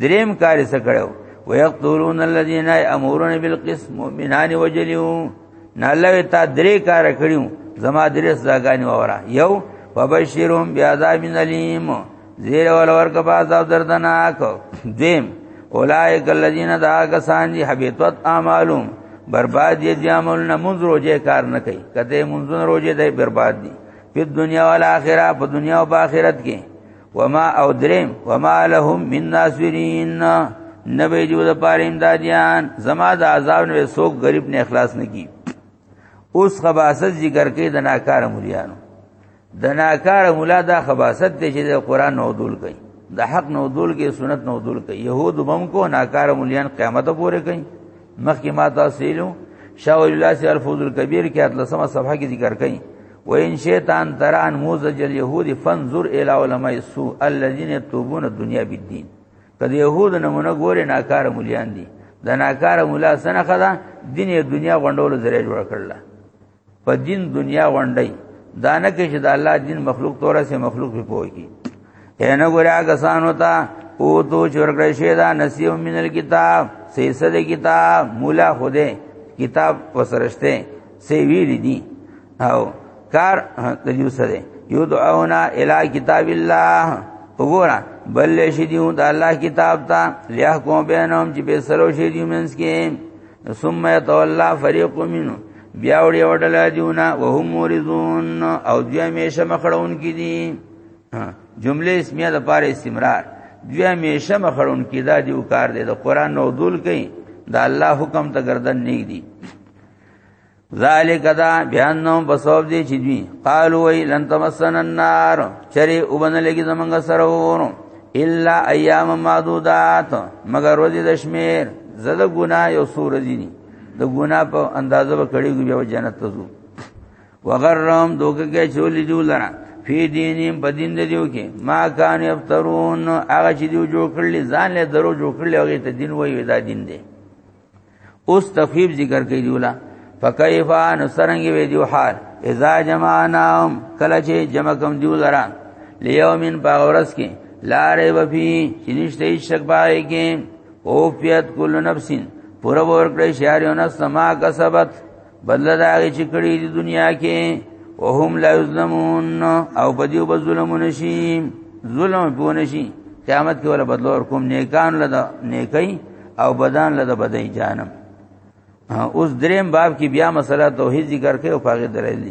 دریم کاری څه کړو ويقتلون الذين يأمرون بالقسم مؤمنان وجلو نه الله تا درې کار کړیو زما درې سزاګانی وره یو وبشرهم بعذاب الیم زیر ول ورک په عذاب دردناک دیم اولائک الذین دا کسان دی حبیتت اعمالهم برباد یې دي عمل نه منځ روزه کار نه کوي کته منځ روزه دی برباد دي په دنیا او آخرت په دنیا او آخرت کې وما او دریم وما لهم من ناصرین نبی دیو د پاره امدادیان زما د عذاب نه سوک غریب نه اخلاص نگی اوس خباست ذکر کې د ناکار مليانو د ناکار مولا دا خباست دی چې د قران نو دول کوي د حق نو دول کې سنت نو دول کوي يهود بم کو ناکار مليان قیامت پورې کوي مخکې ما تاسو ویلو شاول الله سی الفوز الکبیر کې اتلسمه صفحه کې ذکر کوي وان شیطان تران موزج اليهود فانظر الى علماء السوء الذين يتوبون الدنيا بالدين کله يهود نمونه ګوره ناکار مليان دي د ناکار مولا سنه خدا دین دنیا غونډول زری جوړ کړل په دین دنیا غونډي دانه کې چې د الله دین مخلوق توره سه مخلوق په پوهي اینه ګوره کسان ہوتا او تو چورګړې شه دا نصیب من الكتاب سیسه د کتاب مولا خوده کتاب وسرشته سی ویل دي او کار د یو سره یو دعاونا الی کتاب الله وګوره بل شدیو د الله کتاب ته لیحکم بینهم چې به سره شدیو منس کې ثم يتولى فريق منهم بیا وړي وړل دیونه وهم مورزون او دوی همیشه مخړون کې دي جمله اسمیه د پاره استمرار دوی همیشه مخړون کې دا دیو کار دی د قران نو دول کوي دا الله حکم ته گردن نه دی ذالک دا بیانو بسوب دی چې دوی قالو وی لن تمسن النار چری وبن لګي زمنګ سره ورو الا ایام معدودات مگر ورځې د شمیر زده ګنا یو سور دي د ګنا په اندازو به کړي ګو بیا جنت ته ځو وغرهم دوګه کې چولې دی ولرا فی دینیم په دین د دیو کې ما کان یفترون هغه چې دیو جوړ کړل ځان له درو جوړ کړل هغه ته دین وایي دا دین دی اوس تخفیف ذکر کوي دیولا فکیفا نو سرنګ وی دیو حال اذا جمعناهم کله چې جمع کوم دیو لرا لیومن باورس کې لا ریب فی چې نشته هیڅ شک پای کې او پیت کل نفسین پورا ور کړی شهر یو نفس ما کسبت بدل دا چې کړي د دنیا کې وهم لا یظلمون او په دې وب ظلم نشي ظلم په نشي قیامت کې ولا بدل ور کوم نیکان لدا نیکي او بدن لدا بدای جانم اوس دریم باب کې بیا مسله توحید ذکر کوي او پاګه درېلې